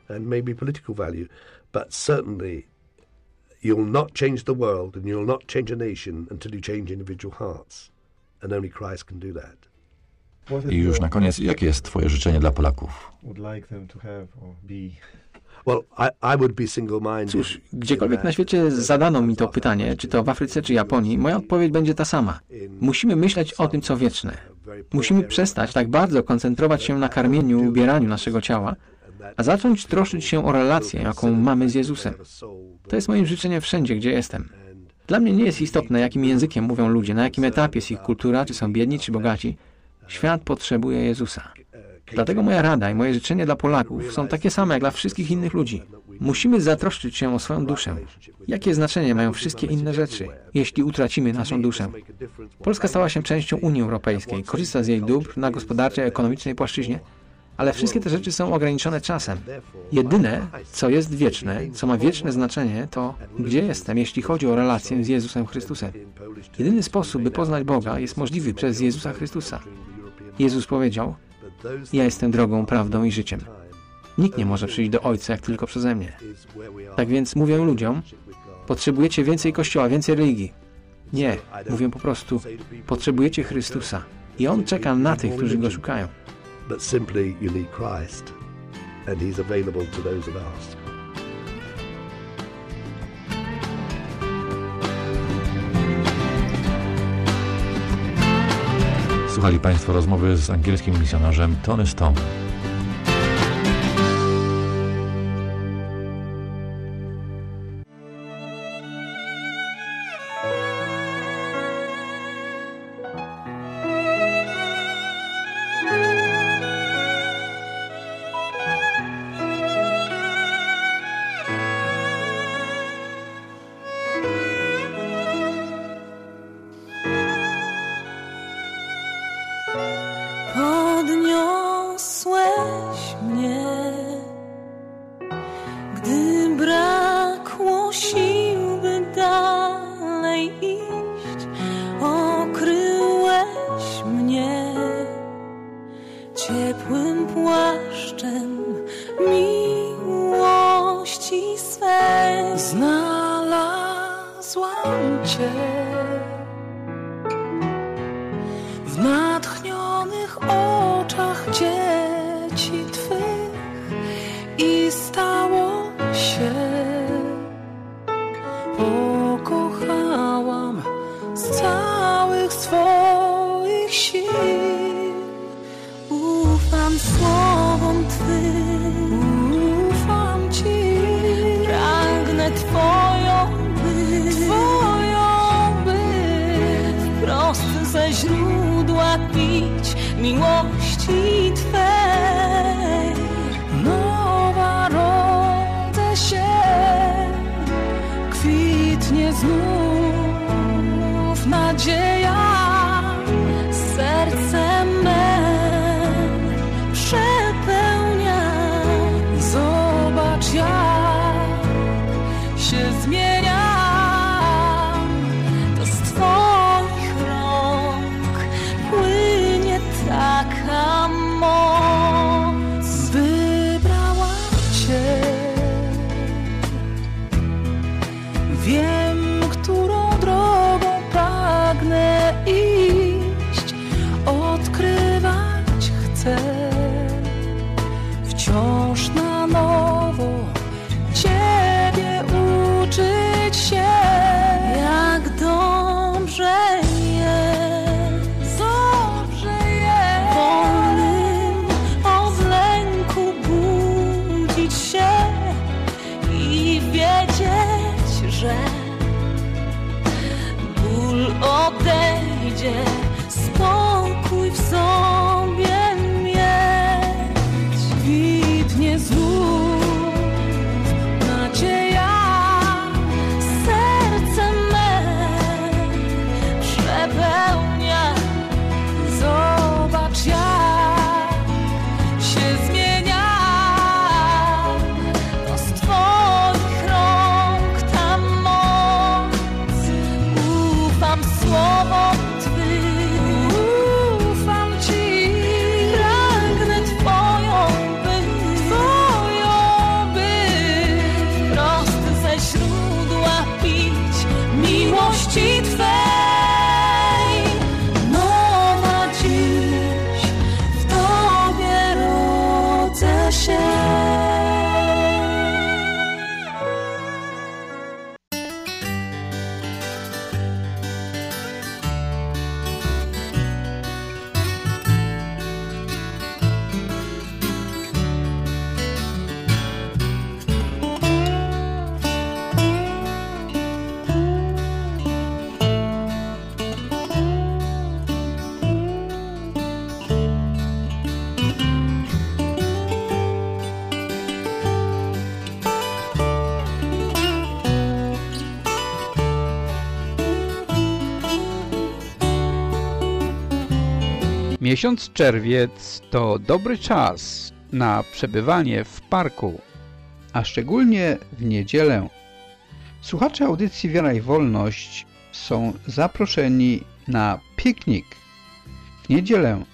And maybe political value, but certainly you'll not change the world and you'll not change a nation until you change individual hearts. And only Christ can do that. I już na koniec, jakie jest Twoje życzenie dla Polaków? Cóż, gdziekolwiek na świecie zadano mi to pytanie, czy to w Afryce, czy Japonii, moja odpowiedź będzie ta sama. Musimy myśleć o tym, co wieczne. Musimy przestać tak bardzo koncentrować się na karmieniu i ubieraniu naszego ciała, a zacząć troszyć się o relację, jaką mamy z Jezusem. To jest moim życzeniem wszędzie, gdzie jestem. Dla mnie nie jest istotne, jakim językiem mówią ludzie, na jakim etapie jest ich kultura, czy są biedni, czy bogaci. Świat potrzebuje Jezusa. Dlatego moja rada i moje życzenie dla Polaków są takie same jak dla wszystkich innych ludzi. Musimy zatroszczyć się o swoją duszę. Jakie znaczenie mają wszystkie inne rzeczy, jeśli utracimy naszą duszę? Polska stała się częścią Unii Europejskiej, korzysta z jej dóbr na gospodarczej, ekonomicznej płaszczyźnie, ale wszystkie te rzeczy są ograniczone czasem. Jedyne, co jest wieczne, co ma wieczne znaczenie, to gdzie jestem, jeśli chodzi o relację z Jezusem Chrystusem. Jedyny sposób, by poznać Boga, jest możliwy przez Jezusa Chrystusa. Jezus powiedział, ja jestem drogą, prawdą i życiem. Nikt nie może przyjść do Ojca, jak tylko przeze mnie. Tak więc mówię ludziom, potrzebujecie więcej Kościoła, więcej religii. Nie, mówię po prostu, potrzebujecie Chrystusa. I On czeka na tych, którzy Go szukają. But simply you need Christ, and He's available to those who ask. Słuchali Państwo rozmowy z angielskim misjonarzem Tony Stone. Oczach dzieci Ngọt Miesiąc czerwiec to dobry czas na przebywanie w parku, a szczególnie w niedzielę. Słuchacze audycji Wiara i Wolność są zaproszeni na piknik w niedzielę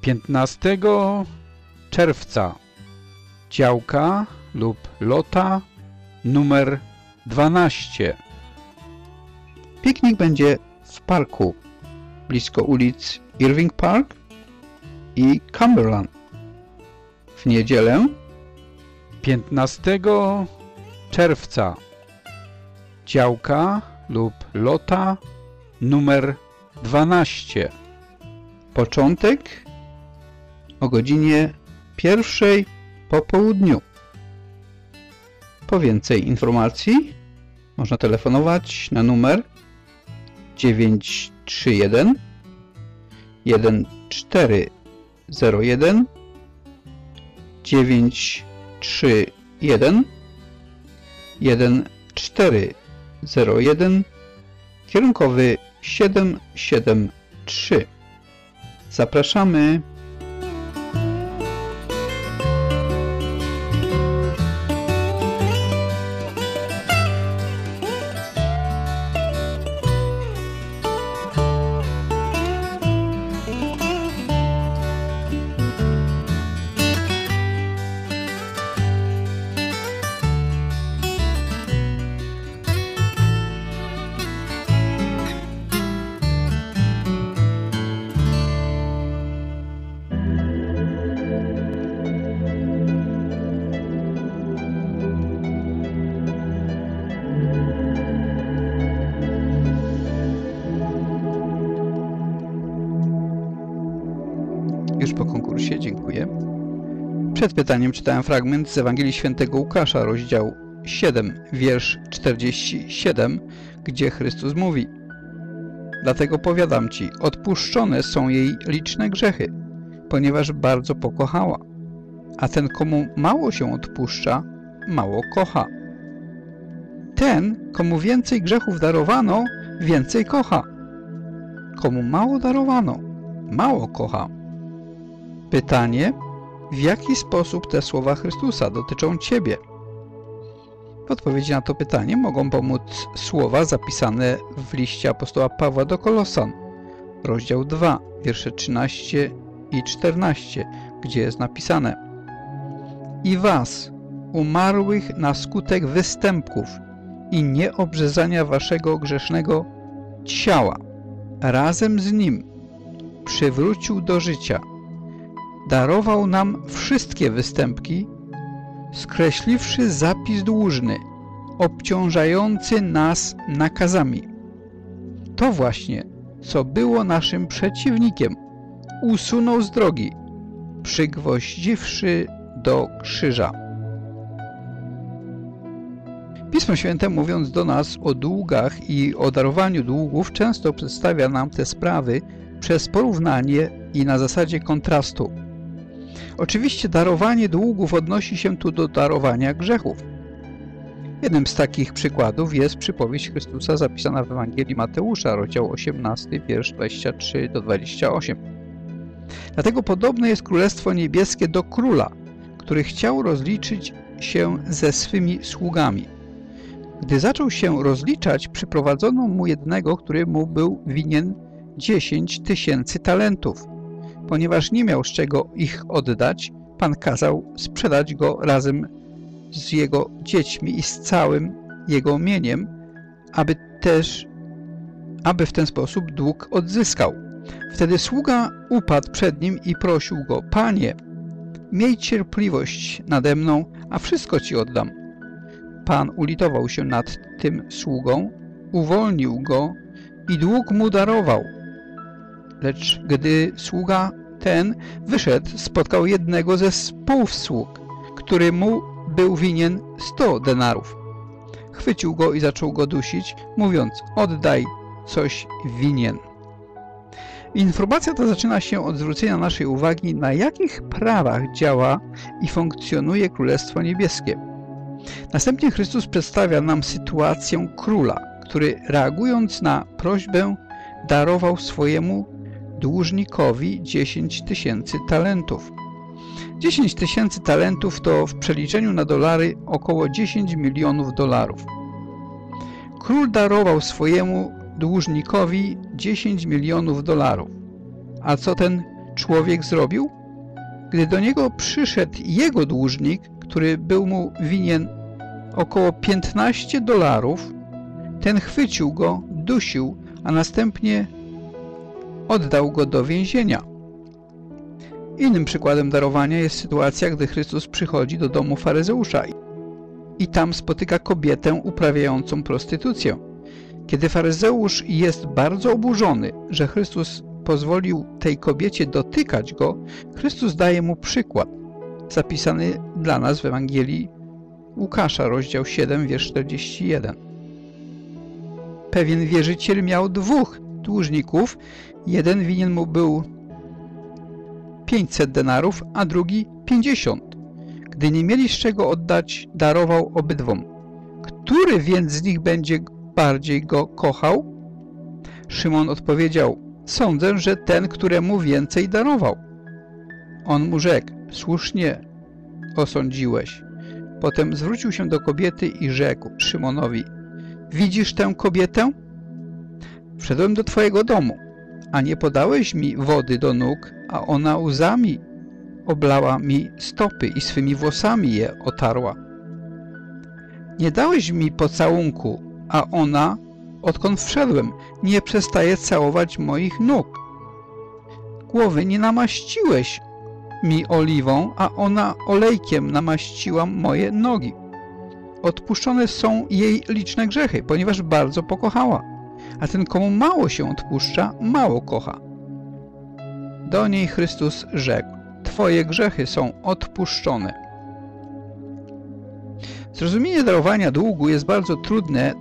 15 czerwca. Działka lub lota numer 12. Piknik będzie w parku blisko ulic Irving Park i Cumberland. W niedzielę 15 czerwca działka lub lota numer 12. Początek o godzinie pierwszej po południu. Po więcej informacji można telefonować na numer 931 1401 931 1401 kierunkowy 773. Zapraszamy. Przed pytaniem czytałem fragment z Ewangelii Świętego Łukasza, rozdział 7, wiersz 47, gdzie Chrystus mówi Dlatego powiadam Ci, odpuszczone są jej liczne grzechy, ponieważ bardzo pokochała. A ten, komu mało się odpuszcza, mało kocha. Ten, komu więcej grzechów darowano, więcej kocha. Komu mało darowano, mało kocha. Pytanie, w jaki sposób te słowa Chrystusa dotyczą Ciebie? W odpowiedzi na to pytanie mogą pomóc słowa zapisane w liście apostoła Pawła do Kolosan, rozdział 2, wiersze 13 i 14, gdzie jest napisane I was, umarłych na skutek występków i nieobrzezania waszego grzesznego ciała, razem z nim przywrócił do życia, darował nam wszystkie występki, skreśliwszy zapis dłużny, obciążający nas nakazami. To właśnie, co było naszym przeciwnikiem, usunął z drogi, przygwoździwszy do krzyża. Pismo Święte mówiąc do nas o długach i o darowaniu długów często przedstawia nam te sprawy przez porównanie i na zasadzie kontrastu. Oczywiście darowanie długów odnosi się tu do darowania grzechów. Jednym z takich przykładów jest przypowieść Chrystusa zapisana w Ewangelii Mateusza, rozdział 18, wiersz 23 do 28. Dlatego podobne jest Królestwo Niebieskie do króla, który chciał rozliczyć się ze swymi sługami. Gdy zaczął się rozliczać, przyprowadzono mu jednego, który mu był winien 10 tysięcy talentów. Ponieważ nie miał z czego ich oddać, Pan kazał sprzedać go razem z jego dziećmi i z całym jego mieniem, aby też, aby w ten sposób dług odzyskał. Wtedy sługa upadł przed nim i prosił go, Panie, miej cierpliwość nade mną, a wszystko ci oddam. Pan ulitował się nad tym sługą, uwolnił go i dług mu darował. Lecz gdy sługa ten wyszedł, spotkał jednego ze współsług, który mu był winien sto denarów. Chwycił go i zaczął go dusić, mówiąc, oddaj coś winien. Informacja ta zaczyna się od zwrócenia naszej uwagi, na jakich prawach działa i funkcjonuje Królestwo Niebieskie. Następnie Chrystus przedstawia nam sytuację króla, który reagując na prośbę darował swojemu dłużnikowi 10 tysięcy talentów. 10 tysięcy talentów to w przeliczeniu na dolary około 10 milionów dolarów. Król darował swojemu dłużnikowi 10 milionów dolarów. A co ten człowiek zrobił? Gdy do niego przyszedł jego dłużnik, który był mu winien około 15 dolarów, ten chwycił go, dusił, a następnie oddał go do więzienia. Innym przykładem darowania jest sytuacja, gdy Chrystus przychodzi do domu faryzeusza i tam spotyka kobietę uprawiającą prostytucję. Kiedy faryzeusz jest bardzo oburzony, że Chrystus pozwolił tej kobiecie dotykać go, Chrystus daje mu przykład, zapisany dla nas w Ewangelii Łukasza, rozdział 7, wiersz 41. Pewien wierzyciel miał dwóch dłużników. Jeden winien mu był 500 denarów, a drugi 50. Gdy nie mieli z czego oddać, darował obydwom. Który więc z nich będzie bardziej go kochał? Szymon odpowiedział, sądzę, że ten, któremu więcej darował. On mu rzekł, słusznie osądziłeś. Potem zwrócił się do kobiety i rzekł Szymonowi, widzisz tę kobietę? Wszedłem do twojego domu, a nie podałeś mi wody do nóg, a ona łzami oblała mi stopy i swymi włosami je otarła. Nie dałeś mi pocałunku, a ona, odkąd wszedłem, nie przestaje całować moich nóg. Głowy nie namaściłeś mi oliwą, a ona olejkiem namaściła moje nogi. Odpuszczone są jej liczne grzechy, ponieważ bardzo pokochała. A ten, komu mało się odpuszcza, mało kocha. Do niej Chrystus rzekł, Twoje grzechy są odpuszczone. Zrozumienie darowania długu jest bardzo trudne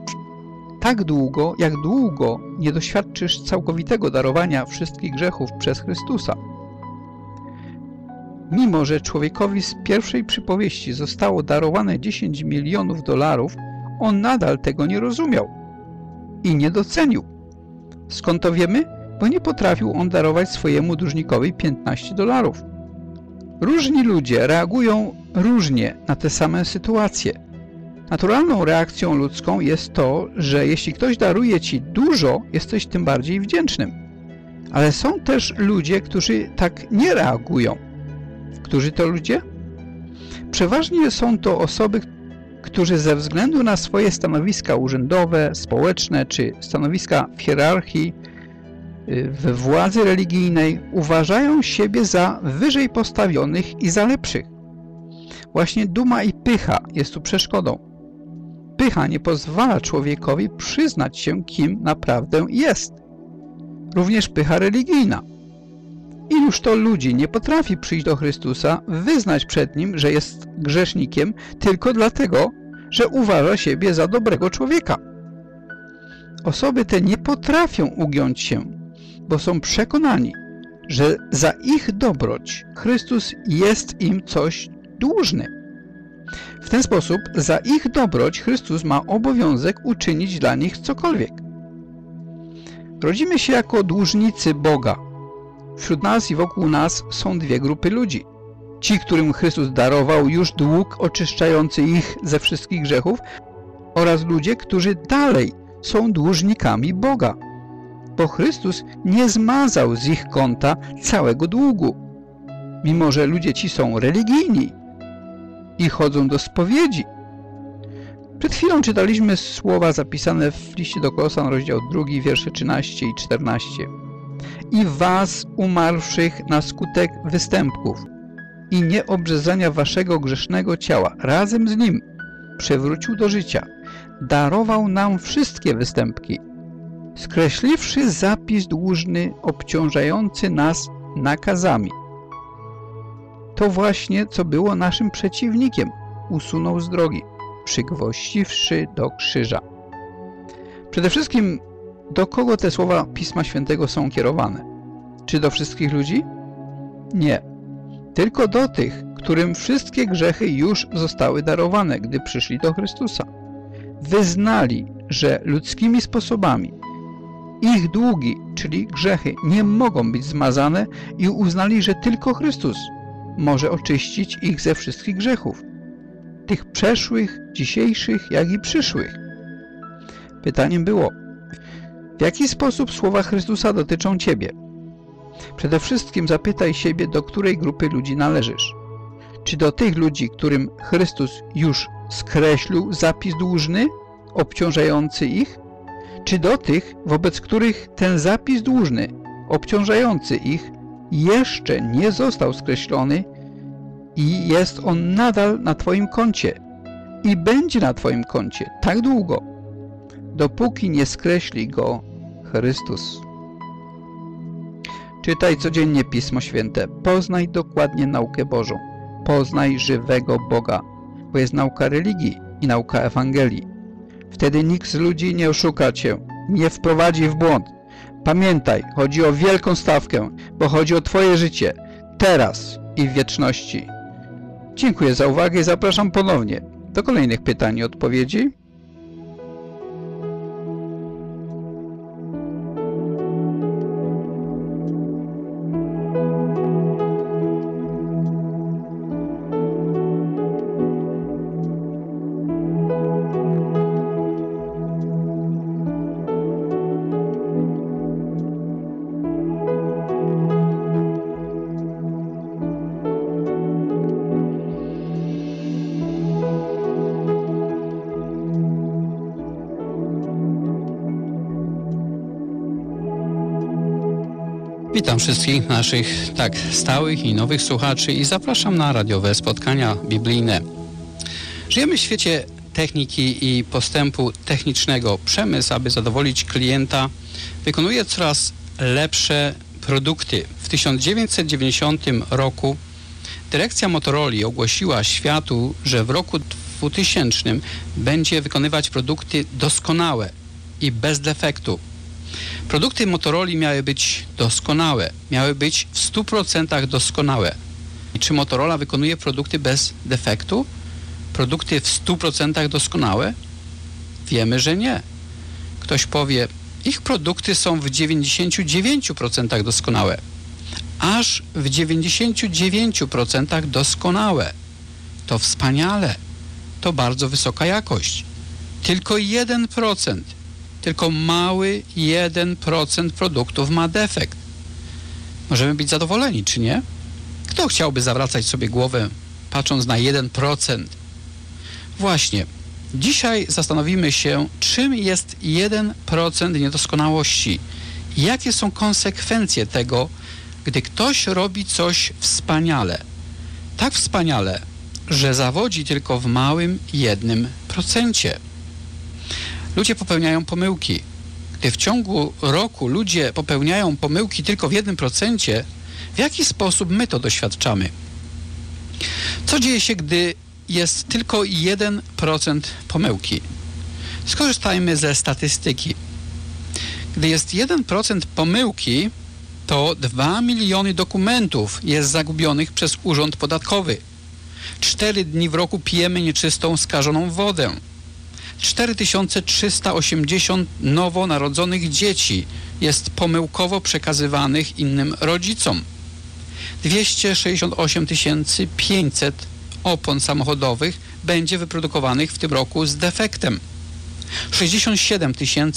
tak długo, jak długo nie doświadczysz całkowitego darowania wszystkich grzechów przez Chrystusa. Mimo, że człowiekowi z pierwszej przypowieści zostało darowane 10 milionów dolarów, on nadal tego nie rozumiał i nie docenił. Skąd to wiemy? Bo nie potrafił on darować swojemu dłużnikowi 15 dolarów. Różni ludzie reagują różnie na te same sytuacje. Naturalną reakcją ludzką jest to, że jeśli ktoś daruje ci dużo, jesteś tym bardziej wdzięcznym. Ale są też ludzie, którzy tak nie reagują. Którzy to ludzie? Przeważnie są to osoby, którzy ze względu na swoje stanowiska urzędowe, społeczne czy stanowiska w hierarchii y, we władzy religijnej uważają siebie za wyżej postawionych i za lepszych. Właśnie duma i pycha jest tu przeszkodą. Pycha nie pozwala człowiekowi przyznać się, kim naprawdę jest. Również pycha religijna – Iluż to ludzi nie potrafi przyjść do Chrystusa, wyznać przed Nim, że jest grzesznikiem tylko dlatego, że uważa siebie za dobrego człowieka. Osoby te nie potrafią ugiąć się, bo są przekonani, że za ich dobroć Chrystus jest im coś dłużny. W ten sposób za ich dobroć Chrystus ma obowiązek uczynić dla nich cokolwiek. Rodzimy się jako dłużnicy Boga, Wśród nas i wokół nas są dwie grupy ludzi. Ci, którym Chrystus darował już dług oczyszczający ich ze wszystkich grzechów oraz ludzie, którzy dalej są dłużnikami Boga, bo Chrystus nie zmazał z ich konta całego długu. Mimo, że ludzie ci są religijni i chodzą do spowiedzi. Przed chwilą czytaliśmy słowa zapisane w liście do Kolosan, rozdział 2, wiersze 13 i 14 i was umarłszych na skutek występków i nieobrzezania waszego grzesznego ciała razem z nim przywrócił do życia, darował nam wszystkie występki, skreśliwszy zapis dłużny obciążający nas nakazami. To właśnie, co było naszym przeciwnikiem, usunął z drogi, przygwościwszy do krzyża. Przede wszystkim do kogo te słowa Pisma Świętego są kierowane? Czy do wszystkich ludzi? Nie. Tylko do tych, którym wszystkie grzechy już zostały darowane, gdy przyszli do Chrystusa. Wyznali, że ludzkimi sposobami ich długi, czyli grzechy, nie mogą być zmazane i uznali, że tylko Chrystus może oczyścić ich ze wszystkich grzechów, tych przeszłych, dzisiejszych, jak i przyszłych. Pytaniem było, w jaki sposób słowa Chrystusa dotyczą Ciebie? Przede wszystkim zapytaj siebie, do której grupy ludzi należysz. Czy do tych ludzi, którym Chrystus już skreślił zapis dłużny, obciążający ich? Czy do tych, wobec których ten zapis dłużny, obciążający ich, jeszcze nie został skreślony i jest on nadal na Twoim koncie i będzie na Twoim koncie tak długo, dopóki nie skreśli go Chrystus. Czytaj codziennie Pismo Święte, poznaj dokładnie naukę Bożą, poznaj żywego Boga, bo jest nauka religii i nauka Ewangelii. Wtedy nikt z ludzi nie oszuka Cię, nie wprowadzi w błąd. Pamiętaj, chodzi o wielką stawkę, bo chodzi o Twoje życie, teraz i w wieczności. Dziękuję za uwagę i zapraszam ponownie do kolejnych pytań i odpowiedzi. Witam wszystkich naszych tak stałych i nowych słuchaczy i zapraszam na radiowe spotkania biblijne. Żyjemy w świecie techniki i postępu technicznego. Przemysł, aby zadowolić klienta, wykonuje coraz lepsze produkty. W 1990 roku dyrekcja Motorola ogłosiła światu, że w roku 2000 będzie wykonywać produkty doskonałe i bez defektu. Produkty Motorola miały być doskonałe, miały być w 100% doskonałe. I czy Motorola wykonuje produkty bez defektu? Produkty w 100% doskonałe? Wiemy, że nie. Ktoś powie, ich produkty są w 99% doskonałe. Aż w 99% doskonałe. To wspaniale. To bardzo wysoka jakość. Tylko 1% tylko mały 1% produktów ma defekt. Możemy być zadowoleni, czy nie? Kto chciałby zawracać sobie głowę, patrząc na 1%? Właśnie, dzisiaj zastanowimy się, czym jest 1% niedoskonałości. Jakie są konsekwencje tego, gdy ktoś robi coś wspaniale. Tak wspaniale, że zawodzi tylko w małym jednym procencie. Ludzie popełniają pomyłki. Gdy w ciągu roku ludzie popełniają pomyłki tylko w jednym procencie, w jaki sposób my to doświadczamy? Co dzieje się, gdy jest tylko 1% pomyłki? Skorzystajmy ze statystyki. Gdy jest 1% pomyłki, to 2 miliony dokumentów jest zagubionych przez Urząd Podatkowy. 4 dni w roku pijemy nieczystą, skażoną wodę. 4380 nowonarodzonych dzieci jest pomyłkowo przekazywanych innym rodzicom. 268 500 opon samochodowych będzie wyprodukowanych w tym roku z defektem. 67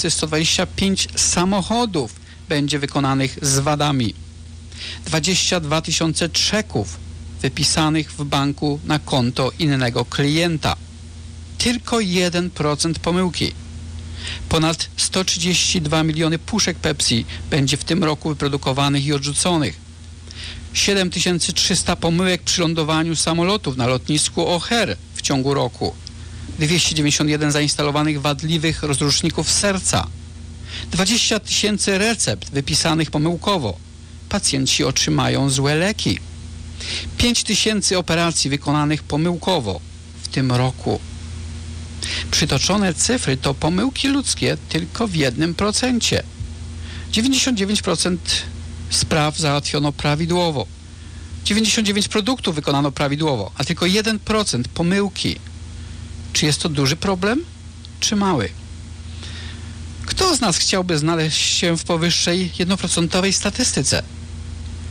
125 samochodów będzie wykonanych z wadami. 22 tysiące czeków wypisanych w banku na konto innego klienta tylko 1% pomyłki. Ponad 132 miliony puszek Pepsi będzie w tym roku wyprodukowanych i odrzuconych. 7300 pomyłek przy lądowaniu samolotów na lotnisku O'Hare w ciągu roku. 291 zainstalowanych wadliwych rozruszników serca. 20 tysięcy recept wypisanych pomyłkowo. Pacjenci otrzymają złe leki. 5 tysięcy operacji wykonanych pomyłkowo w tym roku. Przytoczone cyfry to pomyłki ludzkie tylko w jednym procencie. 99% spraw załatwiono prawidłowo. 99 produktów wykonano prawidłowo, a tylko 1% pomyłki. Czy jest to duży problem, czy mały? Kto z nas chciałby znaleźć się w powyższej jednoprocentowej statystyce?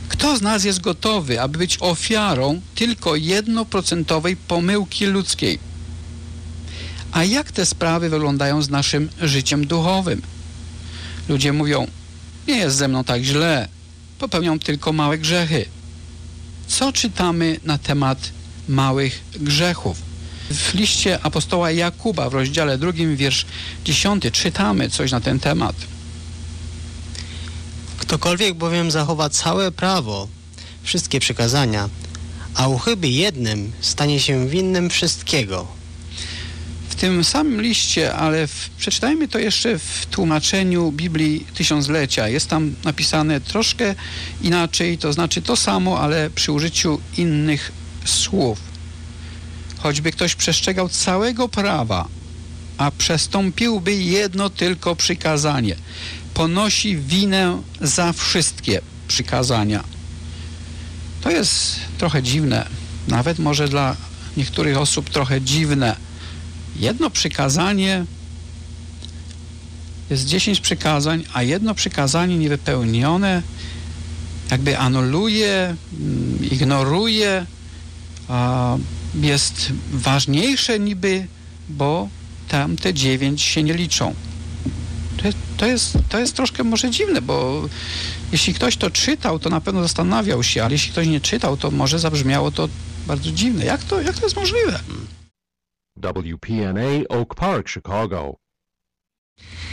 Kto z nas jest gotowy, aby być ofiarą tylko jednoprocentowej pomyłki ludzkiej? A jak te sprawy wyglądają z naszym życiem duchowym? Ludzie mówią, nie jest ze mną tak źle, popełniam tylko małe grzechy. Co czytamy na temat małych grzechów? W liście apostoła Jakuba w rozdziale drugim, wiersz dziesiąty, czytamy coś na ten temat. Ktokolwiek bowiem zachowa całe prawo, wszystkie przykazania, a uchybi jednym, stanie się winnym wszystkiego. Tym samym liście, ale w, przeczytajmy to jeszcze w tłumaczeniu Biblii Tysiąclecia. Jest tam napisane troszkę inaczej, to znaczy to samo, ale przy użyciu innych słów. Choćby ktoś przestrzegał całego prawa, a przestąpiłby jedno tylko przykazanie, ponosi winę za wszystkie przykazania. To jest trochę dziwne, nawet może dla niektórych osób trochę dziwne. Jedno przykazanie jest dziesięć przykazań, a jedno przykazanie niewypełnione jakby anuluje, mm, ignoruje, jest ważniejsze niby, bo tamte dziewięć się nie liczą. To jest, to, jest, to jest troszkę może dziwne, bo jeśli ktoś to czytał, to na pewno zastanawiał się, ale jeśli ktoś nie czytał, to może zabrzmiało to bardzo dziwne. Jak to, jak to jest możliwe? WPNA Oak Park, Chicago.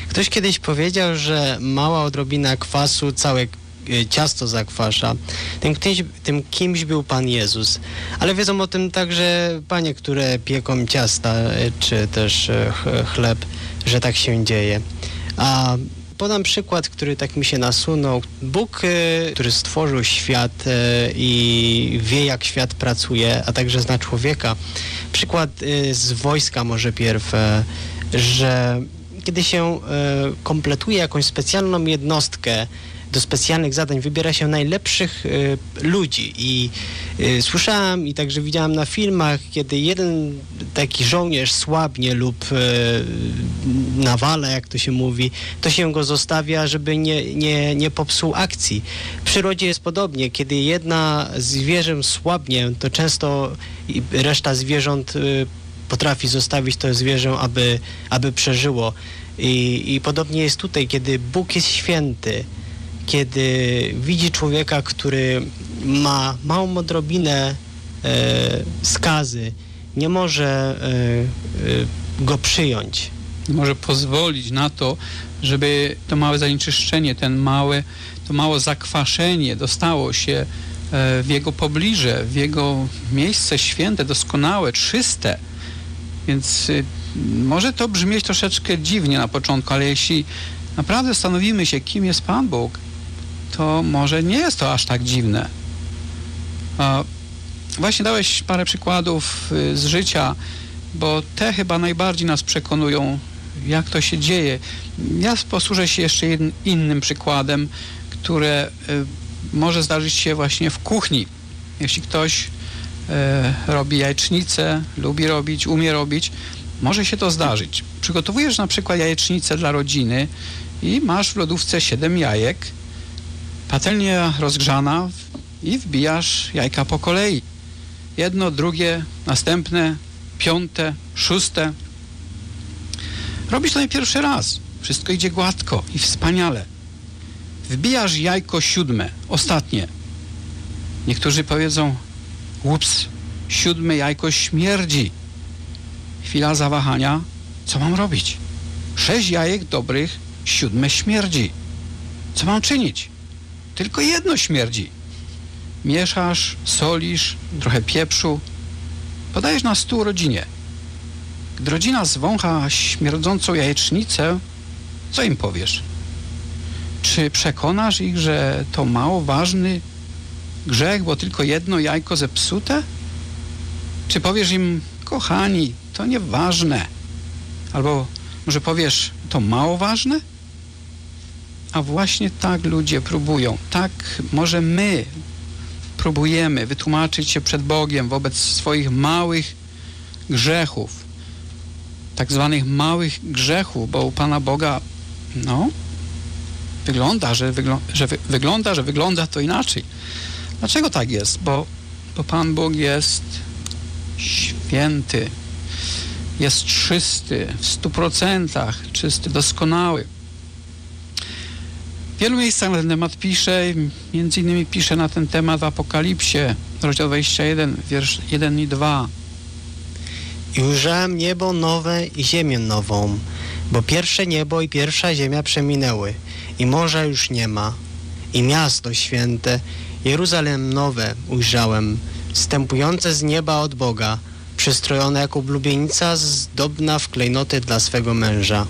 Ktoś kiedyś powiedział, że mała odrobina kwasu całe e, ciasto zakwasza. Tym tym kimś był Pan Jezus. Ale wiedzą o tym także panie, które pieką ciasta, e, czy też e, chleb, że tak się dzieje. A podam przykład, który tak mi się nasunął. Bóg, który stworzył świat i wie, jak świat pracuje, a także zna człowieka. Przykład z wojska może pierw, że kiedy się kompletuje jakąś specjalną jednostkę, do specjalnych zadań wybiera się najlepszych y, ludzi i y, słyszałem i także widziałem na filmach, kiedy jeden taki żołnierz słabnie lub y, nawala, jak to się mówi, to się go zostawia, żeby nie, nie, nie popsuł akcji. W przyrodzie jest podobnie, kiedy jedna zwierzę słabnie, to często reszta zwierząt potrafi zostawić to zwierzę, aby, aby przeżyło. I, I podobnie jest tutaj, kiedy Bóg jest święty, kiedy widzi człowieka, który ma małą odrobinę e, skazy, nie może e, e, go przyjąć. Nie może pozwolić na to, żeby to małe zanieczyszczenie, ten małe, to małe zakwaszenie dostało się w jego pobliże, w jego miejsce święte, doskonałe, czyste. Więc y, może to brzmieć troszeczkę dziwnie na początku, ale jeśli naprawdę stanowimy się, kim jest Pan Bóg, to może nie jest to aż tak dziwne. Właśnie dałeś parę przykładów y, z życia, bo te chyba najbardziej nas przekonują, jak to się dzieje. Ja posłużę się jeszcze jednym, innym przykładem, które y, może zdarzyć się właśnie w kuchni. Jeśli ktoś y, robi jajecznicę, lubi robić, umie robić, może się to zdarzyć. Przygotowujesz na przykład jajecznicę dla rodziny i masz w lodówce 7 jajek, patelnia rozgrzana i wbijasz jajka po kolei. Jedno, drugie, następne, piąte, szóste. Robisz to nie pierwszy raz. Wszystko idzie gładko i wspaniale. Wbijasz jajko siódme, ostatnie. Niektórzy powiedzą, ups, siódme jajko śmierdzi. Chwila zawahania, co mam robić? Sześć jajek dobrych, siódme śmierdzi. Co mam czynić? Tylko jedno śmierdzi. Mieszasz, solisz, trochę pieprzu. Podajesz na stół rodzinie. Gdy rodzina zwącha śmierdzącą jajecznicę, co im powiesz? Czy przekonasz ich, że to mało ważny grzech, bo tylko jedno jajko zepsute? Czy powiesz im, kochani, to nieważne? Albo może powiesz, to mało ważne? A właśnie tak ludzie próbują. Tak może my próbujemy wytłumaczyć się przed Bogiem wobec swoich małych grzechów, tak zwanych małych grzechów, bo u Pana Boga No, wygląda, że, wygl że wy wygląda, że wygląda to inaczej. Dlaczego tak jest? Bo, bo Pan Bóg jest święty, jest czysty, w stu procentach czysty, doskonały. Wielu miejscach na ten temat pisze, między innymi pisze na ten temat w Apokalipsie, rozdział 21, wiersz 1 i 2. I ujrzałem niebo nowe i ziemię nową, bo pierwsze niebo i pierwsza ziemia przeminęły i morza już nie ma. I miasto święte, Jeruzalem nowe ujrzałem, wstępujące z nieba od Boga, przystrojone jako oblubienica zdobna w klejnoty dla swego męża.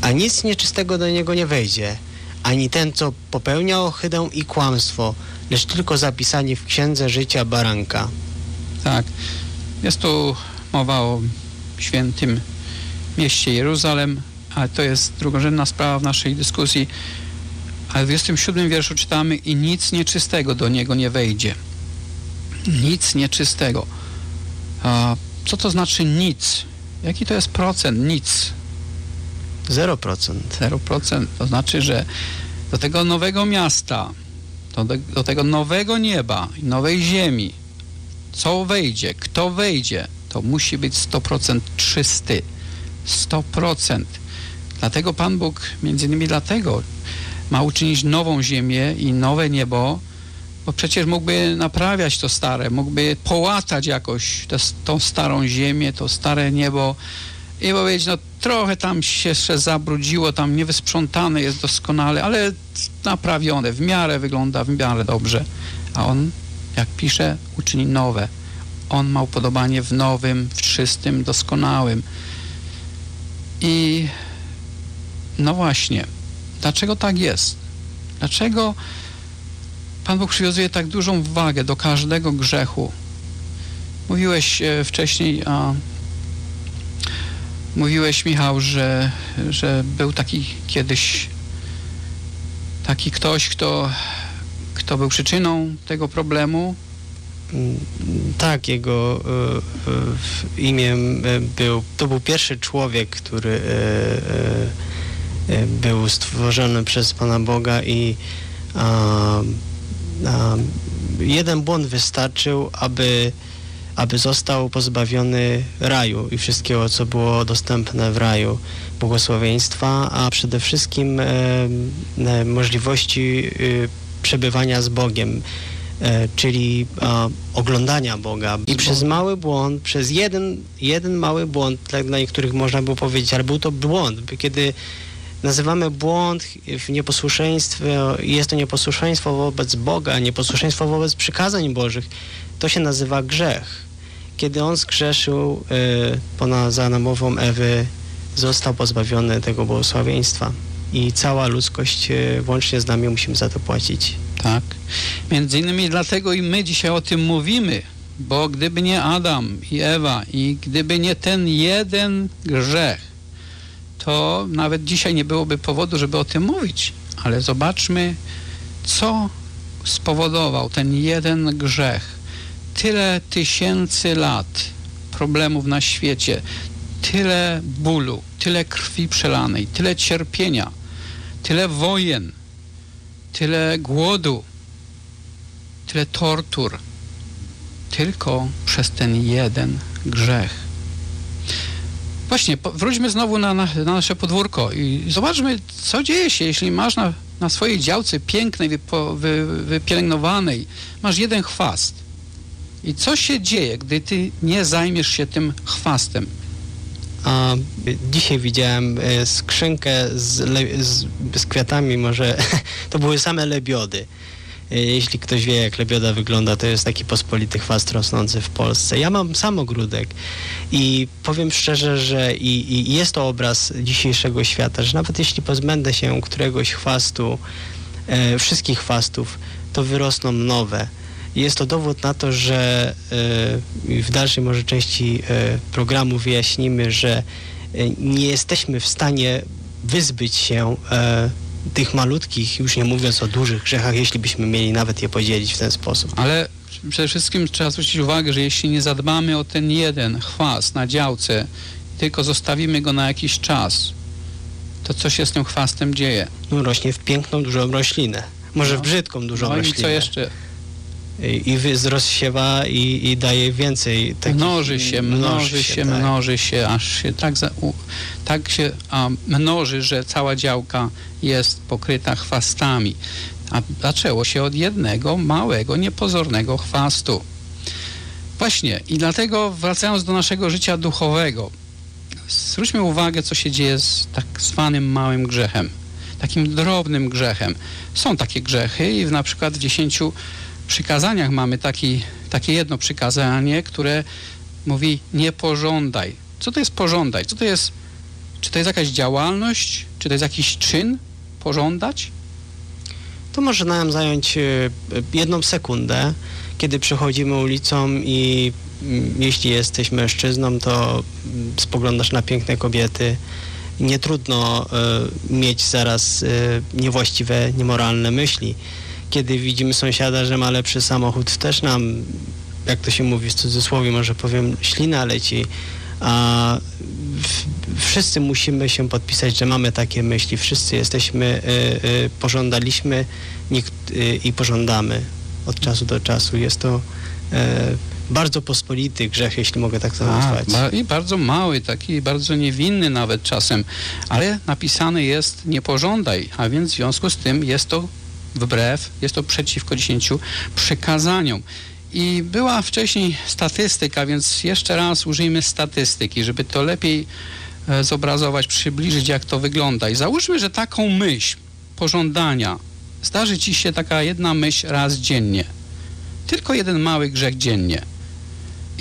A nic nieczystego do niego nie wejdzie, ani ten, co popełnia ohydę i kłamstwo, lecz tylko zapisani w księdze życia baranka. Tak, jest tu mowa o świętym mieście Jeruzalem, ale to jest drugorzędna sprawa w naszej dyskusji. Ale w 27 wierszu czytamy i nic nieczystego do niego nie wejdzie. Nic nieczystego. A co to znaczy nic? Jaki to jest procent nic? 0%. 0%. To znaczy, że do tego nowego miasta, do, do tego nowego nieba nowej ziemi, co wejdzie, kto wejdzie, to musi być 100% czysty. 100%. Dlatego Pan Bóg, między innymi dlatego, ma uczynić nową ziemię i nowe niebo, bo przecież mógłby naprawiać to stare, mógłby połatać jakoś tę, tą starą ziemię, to stare niebo i powiedzieć, no trochę tam się jeszcze zabrudziło, tam niewysprzątane jest doskonale, ale naprawione, w miarę wygląda w miarę dobrze. A on, jak pisze, uczyni nowe. On ma upodobanie w nowym, w czystym, doskonałym. I no właśnie, dlaczego tak jest? Dlaczego Pan Bóg przywiązuje tak dużą wagę do każdego grzechu? Mówiłeś e, wcześniej, a mówiłeś Michał, że, że był taki kiedyś taki ktoś, kto, kto był przyczyną tego problemu. Tak, jego imię e, był, to był pierwszy człowiek, który e, był stworzony przez Pana Boga i a, a, jeden błąd wystarczył, aby, aby został pozbawiony raju i wszystkiego, co było dostępne w raju, błogosławieństwa, a przede wszystkim e, możliwości e, przebywania z Bogiem. E, czyli oglądania Boga. I przez mały błąd, przez jeden, jeden mały błąd, tak dla niektórych można było powiedzieć, ale był to błąd, kiedy nazywamy błąd w nieposłuszeństwie, jest to nieposłuszeństwo wobec Boga, nieposłuszeństwo wobec przykazań Bożych, to się nazywa grzech. Kiedy on zgrzeszył y, ponad, za namową Ewy, został pozbawiony tego błogosławieństwa. I cała ludzkość, y, włącznie z nami, musimy za to płacić. Tak. Między innymi dlatego i my dzisiaj o tym mówimy, bo gdyby nie Adam i Ewa i gdyby nie ten jeden grzech, to nawet dzisiaj nie byłoby powodu, żeby o tym mówić. Ale zobaczmy, co spowodował ten jeden grzech. Tyle tysięcy lat problemów na świecie, tyle bólu, tyle krwi przelanej, tyle cierpienia, tyle wojen, tyle głodu, tyle tortur, tylko przez ten jeden grzech. Właśnie, wróćmy znowu na, na, na, nasze podwórko i zobaczmy, co dzieje się, jeśli masz na, na swojej działce pięknej, wypo, wy, wypielęgnowanej, masz jeden chwast. I co się dzieje, gdy ty nie zajmiesz się tym chwastem? A dzisiaj widziałem e, skrzynkę z, le, z, z kwiatami, może to były same lebiody. E, Jeśli ktoś wie, jak lebioda wygląda, to jest taki pospolity chwast rosnący w Polsce. Ja mam sam ogródek i powiem szczerze, że i, i jest to obraz dzisiejszego świata, że nawet jeśli pozbędę się któregoś chwastu, e, wszystkich chwastów, to wyrosną nowe. Jest to dowód na to, że e, w dalszej może części e, programu wyjaśnimy, że e, nie jesteśmy w stanie wyzbyć się tych malutkich, już nie mówiąc o dużych grzechach, jeśli byśmy mieli nawet je podzielić w ten sposób. Ale przede wszystkim trzeba zwrócić uwagę, że jeśli nie zadbamy o ten jeden chwast na działce, tylko zostawimy go na jakiś czas, to co się z tym chwastem dzieje? No, rośnie w piękną, dużą roślinę. Może w brzydką, dużą no roślinę. i co jeszcze? I, rozsiewa i, i daje więcej takich... Mnoży się, mnoży się, tak. mnoży się, aż się tak, za, u, tak się a, mnoży, że cała działka jest pokryta chwastami. A zaczęło się od jednego małego, niepozornego chwastu. Właśnie i dlatego wracając do naszego życia duchowego, zwróćmy uwagę, co się dzieje z tak zwanym małym grzechem, takim drobnym grzechem. Są takie grzechy i w, na przykład w dziesięciu przykazaniach mamy taki, takie jedno przykazanie, które mówi nie pożądaj. Co to jest pożądaj? Co to jest? Czy to jest jakaś działalność? Czy to jest jakiś czyn? Pożądać? To może nam zająć e, jedną sekundę, kiedy przechodzimy ulicą i mm, jeśli jesteś mężczyzną, to mm, spoglądasz na piękne kobiety. Nie trudno e, mieć zaraz e, niewłaściwe, niemoralne myśli. Kiedy widzimy sąsiada, że ma lepszy samochód, też nam, jak to się mówi w cudzysłowie, może powiem, ślina leci. A wszyscy musimy się podpisać, że mamy takie myśli. Wszyscy jesteśmy, y, y, pożądaliśmy y, i pożądamy od czasu do czasu. Jest to y, bardzo pospolity grzech, jeśli mogę tak to A, nazwać. I bardzo mały, taki bardzo niewinny nawet czasem, ale napisany jest nie pożądaj, a więc w związku z tym jest to wbrew, jest to przeciwko dziesięciu przykazaniom. I była wcześniej statystyka, więc jeszcze raz użyjmy statystyki, żeby to lepiej e, zobrazować, przybliżyć, jak to wygląda. I załóżmy, że taką myśl pożądania zdarzy ci się taka jedna myśl raz dziennie. Tylko jeden mały grzech dziennie.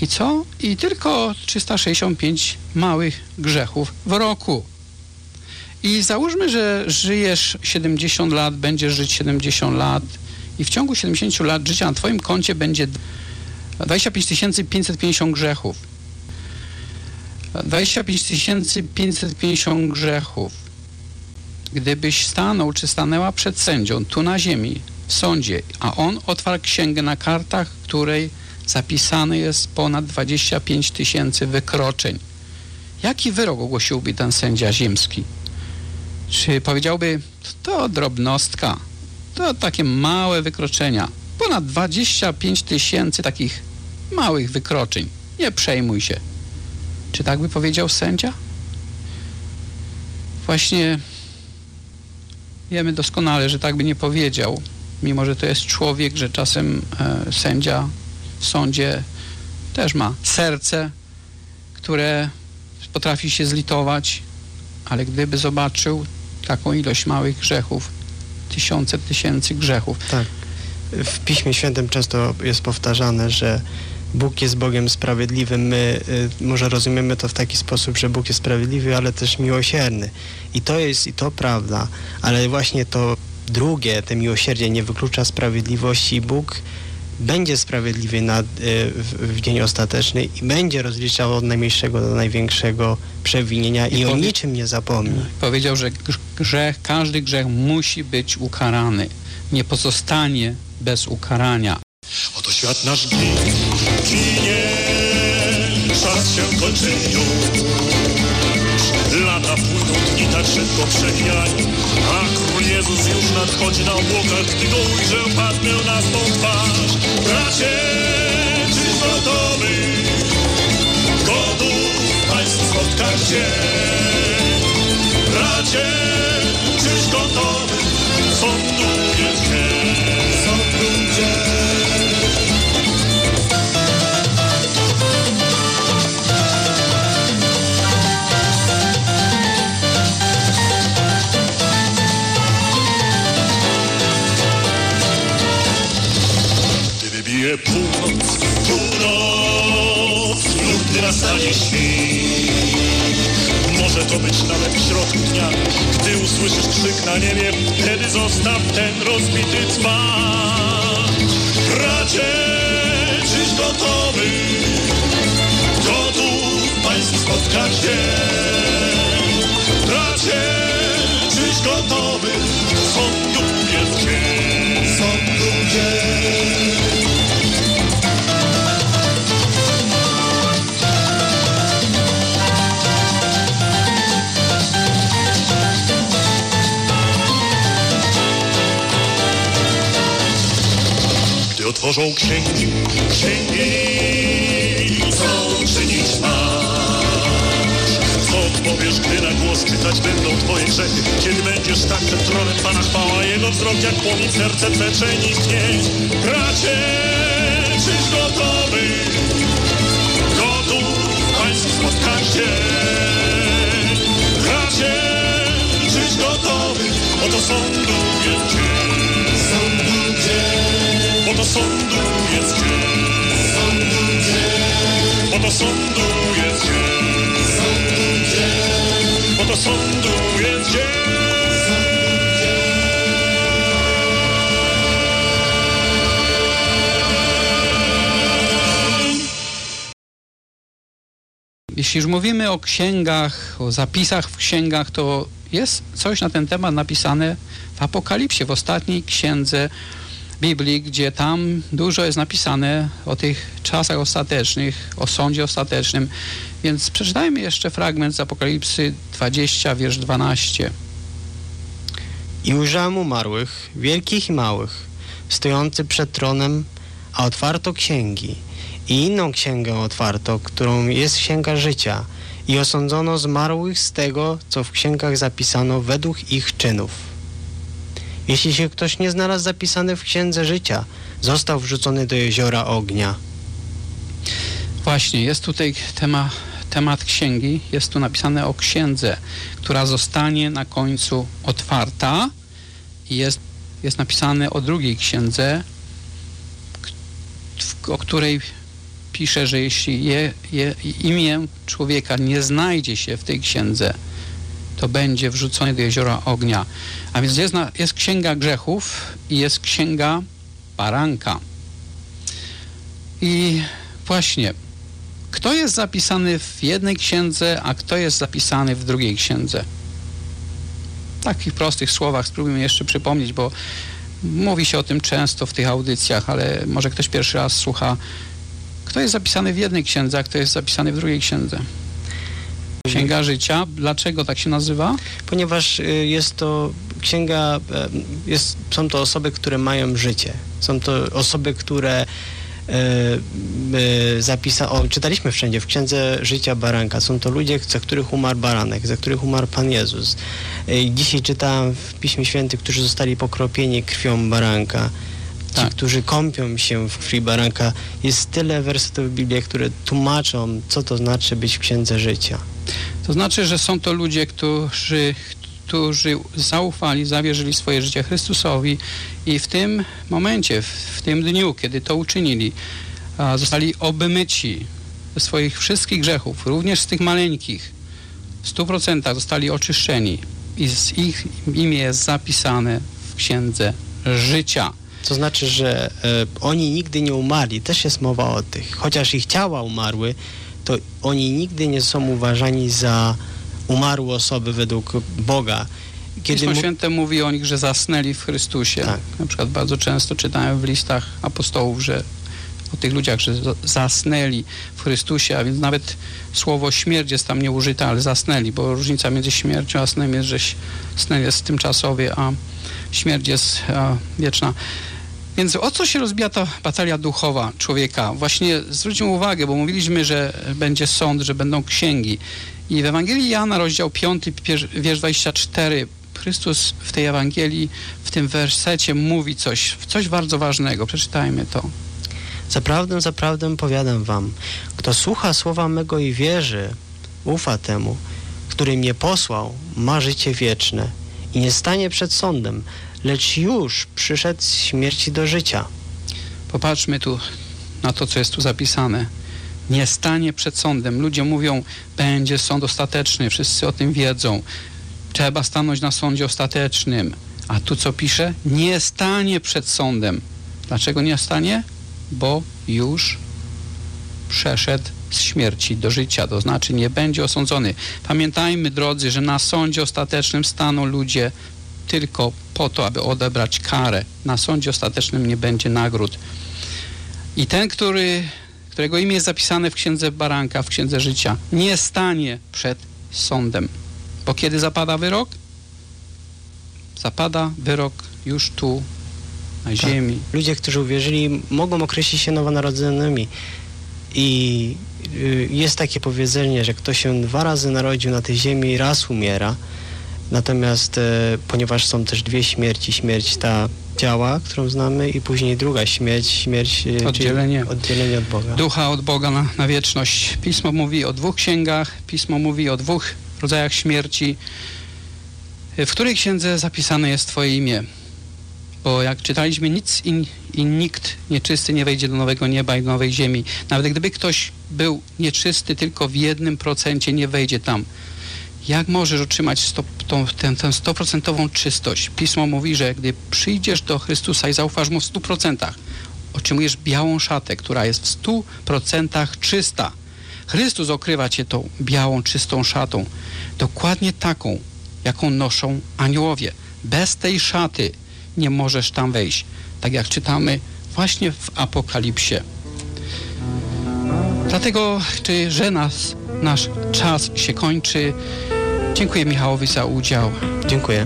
I co? I tylko 365 małych grzechów w roku. I załóżmy, że żyjesz 70 lat, będziesz żyć 70 lat i w ciągu 70 lat życia na twoim koncie będzie 25 550 grzechów. 25 550 grzechów. Gdybyś stanął czy stanęła przed sędzią tu na ziemi, w sądzie, a on otwarł księgę na kartach, której zapisane jest ponad 25 tysięcy wykroczeń. Jaki wyrok ogłosiłby ten sędzia ziemski? Czy powiedziałby, to drobnostka, to takie małe wykroczenia, ponad 25 tysięcy takich małych wykroczeń, nie przejmuj się. Czy tak by powiedział sędzia? Właśnie wiemy doskonale, że tak by nie powiedział, mimo że to jest człowiek, że czasem e, sędzia w sądzie też ma serce, które potrafi się zlitować, ale gdyby zobaczył taką ilość małych grzechów, tysiące tysięcy grzechów, Tak. W Piśmie Świętym często jest powtarzane, że Bóg jest Bogiem sprawiedliwym. My y, może rozumiemy to w taki sposób, że Bóg jest sprawiedliwy, ale też miłosierny. I to jest, i to prawda, ale właśnie to drugie, te miłosierdzie nie wyklucza sprawiedliwości. Bóg będzie sprawiedliwy na, y, w, w dzień ostateczny i będzie rozliczał od najmniejszego do największego przewinienia i, I o niczym nie zapomni. powiedział, że grz- grzech, każdy grzech musi być ukarany. Nie pozostanie bez ukarania. Oto świat nasz ginie, czas się kończy już. Lata płyną, dni tak szybko przewijają, Jezus już nadchodzi na obłokach, gdy go ujrzę, padnę na swą twarz. Bracie, czy gotowy? Gotów Państwa spotkać się? Bracie, czyś gotowy? Sądu jest Północ, północ lub gdy nastanie świt. Może to być nawet w środku dnia, gdy usłyszysz krzyk na niebie, wtedy zostaw ten rozbity dzban. Bracie, czyś gotowy? Gotów Państwu spotkać się? Bracie, czyś gotowy? Sądu dzień. Sądu dzień. Otworzą księgi, księgi, co czynić masz? Co odpowiesz, gdy na głos czytać będą twoje grzechy? Kiedy będziesz tak przed tronem Pana chwała, Jego wzrok jak płomień, serce twe przeniknie. Bracie, czyś gotowy, gotów Pańskie spotkanie? Bracie, czyś gotowy, oto sądu jest. Sądu jest dzień. Oto sądu jest dzień. Oto sądu jest dzień. Jeśli już mówimy o księgach, o zapisach w księgach, to jest coś na ten temat napisane w Apokalipsie, w ostatniej księdze Biblii, gdzie tam dużo jest napisane o tych czasach ostatecznych, o sądzie ostatecznym. Więc przeczytajmy jeszcze fragment z Apokalipsy 20, wiersz 12. I ujrzałem umarłych, wielkich i małych, stojący przed tronem, a otwarto księgi. I inną księgę otwarto, którą jest księga życia. I osądzono zmarłych z tego, co w księgach zapisano według ich czynów. Jeśli się ktoś nie znalazł zapisany w księdze życia, został wrzucony do jeziora ognia. Właśnie, jest tutaj temat, temat księgi, jest tu napisane o księdze, która zostanie na końcu otwarta jest, jest napisane o drugiej księdze, o której pisze, że jeśli je, je, imię człowieka nie znajdzie się w tej księdze, to będzie wrzucony do jeziora ognia. A więc jest, na, jest księga grzechów i jest księga baranka. I właśnie, kto jest zapisany w jednej księdze, a kto jest zapisany w drugiej księdze? W takich prostych słowach spróbujmy jeszcze przypomnieć, bo mówi się o tym często w tych audycjach, ale może ktoś pierwszy raz słucha. Kto jest zapisany w jednej księdze, a kto jest zapisany w drugiej księdze? Księga Życia. Dlaczego tak się nazywa? Ponieważ y, jest to księga, e, jest, są to osoby, które mają życie. Są to osoby, które e, zapisa, o, czytaliśmy wszędzie w Księdze Życia Baranka. Są to ludzie, za których umarł baranek, za których umarł Pan Jezus. Dzisiaj czytałem w Piśmie Świętym, którzy zostali pokropieni krwią baranka. Ci, Tak. którzy kąpią się w krwi baranka. Jest tyle wersetów w Biblii, które tłumaczą, co to znaczy być w Księdze Życia. To znaczy, że są to ludzie, którzy, którzy zaufali, zawierzyli swoje życie Chrystusowi i w tym momencie, w, w tym dniu, kiedy to uczynili, a, zostali obmyci ze swoich wszystkich grzechów, również z tych maleńkich. W stu procentach zostali oczyszczeni i z ich imię jest zapisane w Księdze Życia. To znaczy, że e, oni nigdy nie umarli. Też jest mowa o tych. Chociaż ich ciała umarły, to oni nigdy nie są uważani za umarłe osoby według Boga. Pismo mu- Święte mówi o nich, że zasnęli w Chrystusie. Tak. Na przykład bardzo często czytałem w listach apostołów, że o tych ludziach, że za- zasnęli w Chrystusie, a więc nawet słowo śmierć jest tam nieużyte, ale zasnęli, bo różnica między śmiercią a snem jest, że sen jest tymczasowy, a śmierć jest a, wieczna. Więc o co się rozbija ta batalia duchowa człowieka? Właśnie zwróćmy uwagę, bo mówiliśmy, że będzie sąd, że będą księgi. I w Ewangelii Jana, rozdział 5, pier- wiersz 24, Chrystus w tej Ewangelii, w tym wersecie mówi coś, coś bardzo ważnego. Przeczytajmy to. Zaprawdę, zaprawdę powiadam wam, kto słucha słowa mego i wierzy, ufa temu, który mnie posłał, ma życie wieczne i nie stanie przed sądem, lecz już przyszedł z śmierci do życia. Popatrzmy tu na to, co jest tu zapisane. Nie stanie przed sądem. Ludzie mówią, będzie sąd ostateczny, wszyscy o tym wiedzą. Trzeba stanąć na sądzie ostatecznym. A tu co pisze? Nie stanie przed sądem. Dlaczego nie stanie? Bo już przeszedł z śmierci do życia, to znaczy nie będzie osądzony. Pamiętajmy, drodzy, że na sądzie ostatecznym staną ludzie tylko po to, aby odebrać karę. Na sądzie ostatecznym nie będzie nagród. I ten, który, którego imię jest zapisane w księdze Baranka, w księdze życia, nie stanie przed sądem. Bo kiedy zapada wyrok? Zapada wyrok już tu na ziemi. Ludzie, którzy uwierzyli, mogą określić się nowonarodzonymi. I y, jest takie powiedzenie, że kto się dwa razy narodził na tej ziemi, raz umiera. Natomiast e, ponieważ są też dwie śmierci, śmierć ta ciała, którą znamy i później druga śmierć, śmierć e, Oddzielenie. oddzielenie od Boga. Ducha od Boga na, na wieczność. Pismo mówi o dwóch księgach, Pismo mówi o dwóch rodzajach śmierci. W której księdze zapisane jest Twoje imię? Bo jak czytaliśmy, nic i, i nikt nieczysty nie wejdzie do nowego nieba i do nowej ziemi. Nawet gdyby ktoś był nieczysty, tylko w jednym procencie nie wejdzie tam. Jak możesz otrzymać sto, tą, tę, tę stoprocentową czystość? Pismo mówi, że gdy przyjdziesz do Chrystusa i zaufasz Mu w stu procentach, otrzymujesz białą szatę, która jest w stu procentach czysta. Chrystus okrywa cię tą białą, czystą szatą. Dokładnie taką, jaką noszą aniołowie. Bez tej szaty nie możesz tam wejść. Tak jak czytamy właśnie w Apokalipsie. Dlatego, czy, że nas, nasz czas się kończy, dziękuję Michałowi za udział. Dziękuję.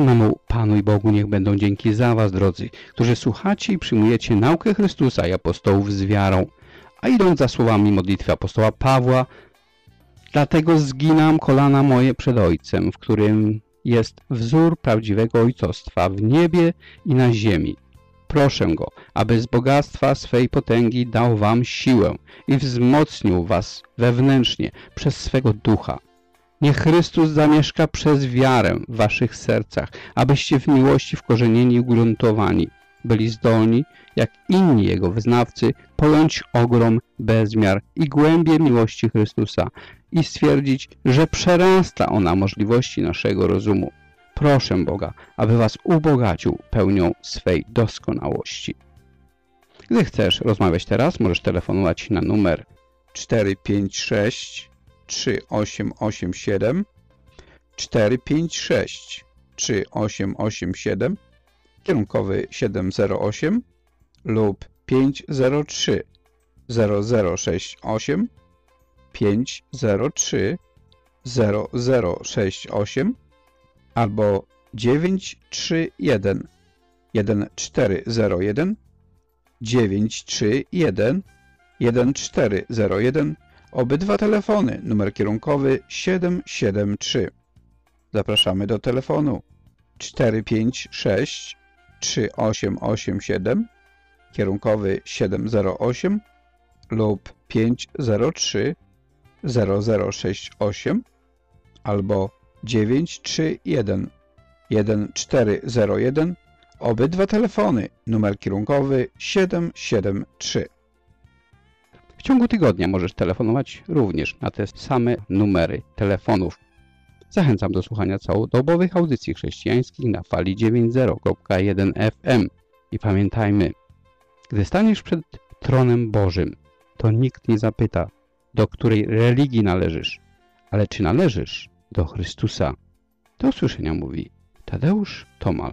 Samemu Panu i Bogu niech będą dzięki za was, drodzy, którzy słuchacie i przyjmujecie naukę Chrystusa i apostołów z wiarą, a idąc za słowami modlitwy apostoła Pawła, dlatego zginam kolana moje przed Ojcem, w którym jest wzór prawdziwego ojcostwa w niebie i na ziemi. Proszę Go, aby z bogactwa swej potęgi dał wam siłę i wzmocnił was wewnętrznie przez swego ducha. Niech Chrystus zamieszka przez wiarę w waszych sercach, abyście w miłości wkorzenieni i ugruntowani byli zdolni, jak inni Jego wyznawcy, pojąć ogrom, bezmiar i głębie miłości Chrystusa i stwierdzić, że przerasta ona możliwości naszego rozumu. Proszę Boga, aby was ubogacił pełnią swej doskonałości. Gdy chcesz rozmawiać teraz, możesz telefonować na numer 456 3887 456 3887 kierunkowy 708 lub 503 0068 503 0068 albo 931 1401 931 1401 obydwa telefony numer kierunkowy 773 zapraszamy do telefonu 456 3887 kierunkowy 708 lub 503 0068 albo 931 1401 obydwa telefony numer kierunkowy 773 w ciągu tygodnia możesz telefonować również na te same numery telefonów. Zachęcam do słuchania całodobowych audycji chrześcijańskich na fali 90.1 FM. I pamiętajmy, gdy staniesz przed tronem Bożym, to nikt nie zapyta, do której religii należysz, ale czy należysz do Chrystusa. Do usłyszenia mówi Tadeusz Tomal.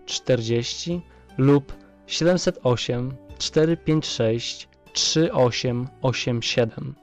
lub 708 456 3887.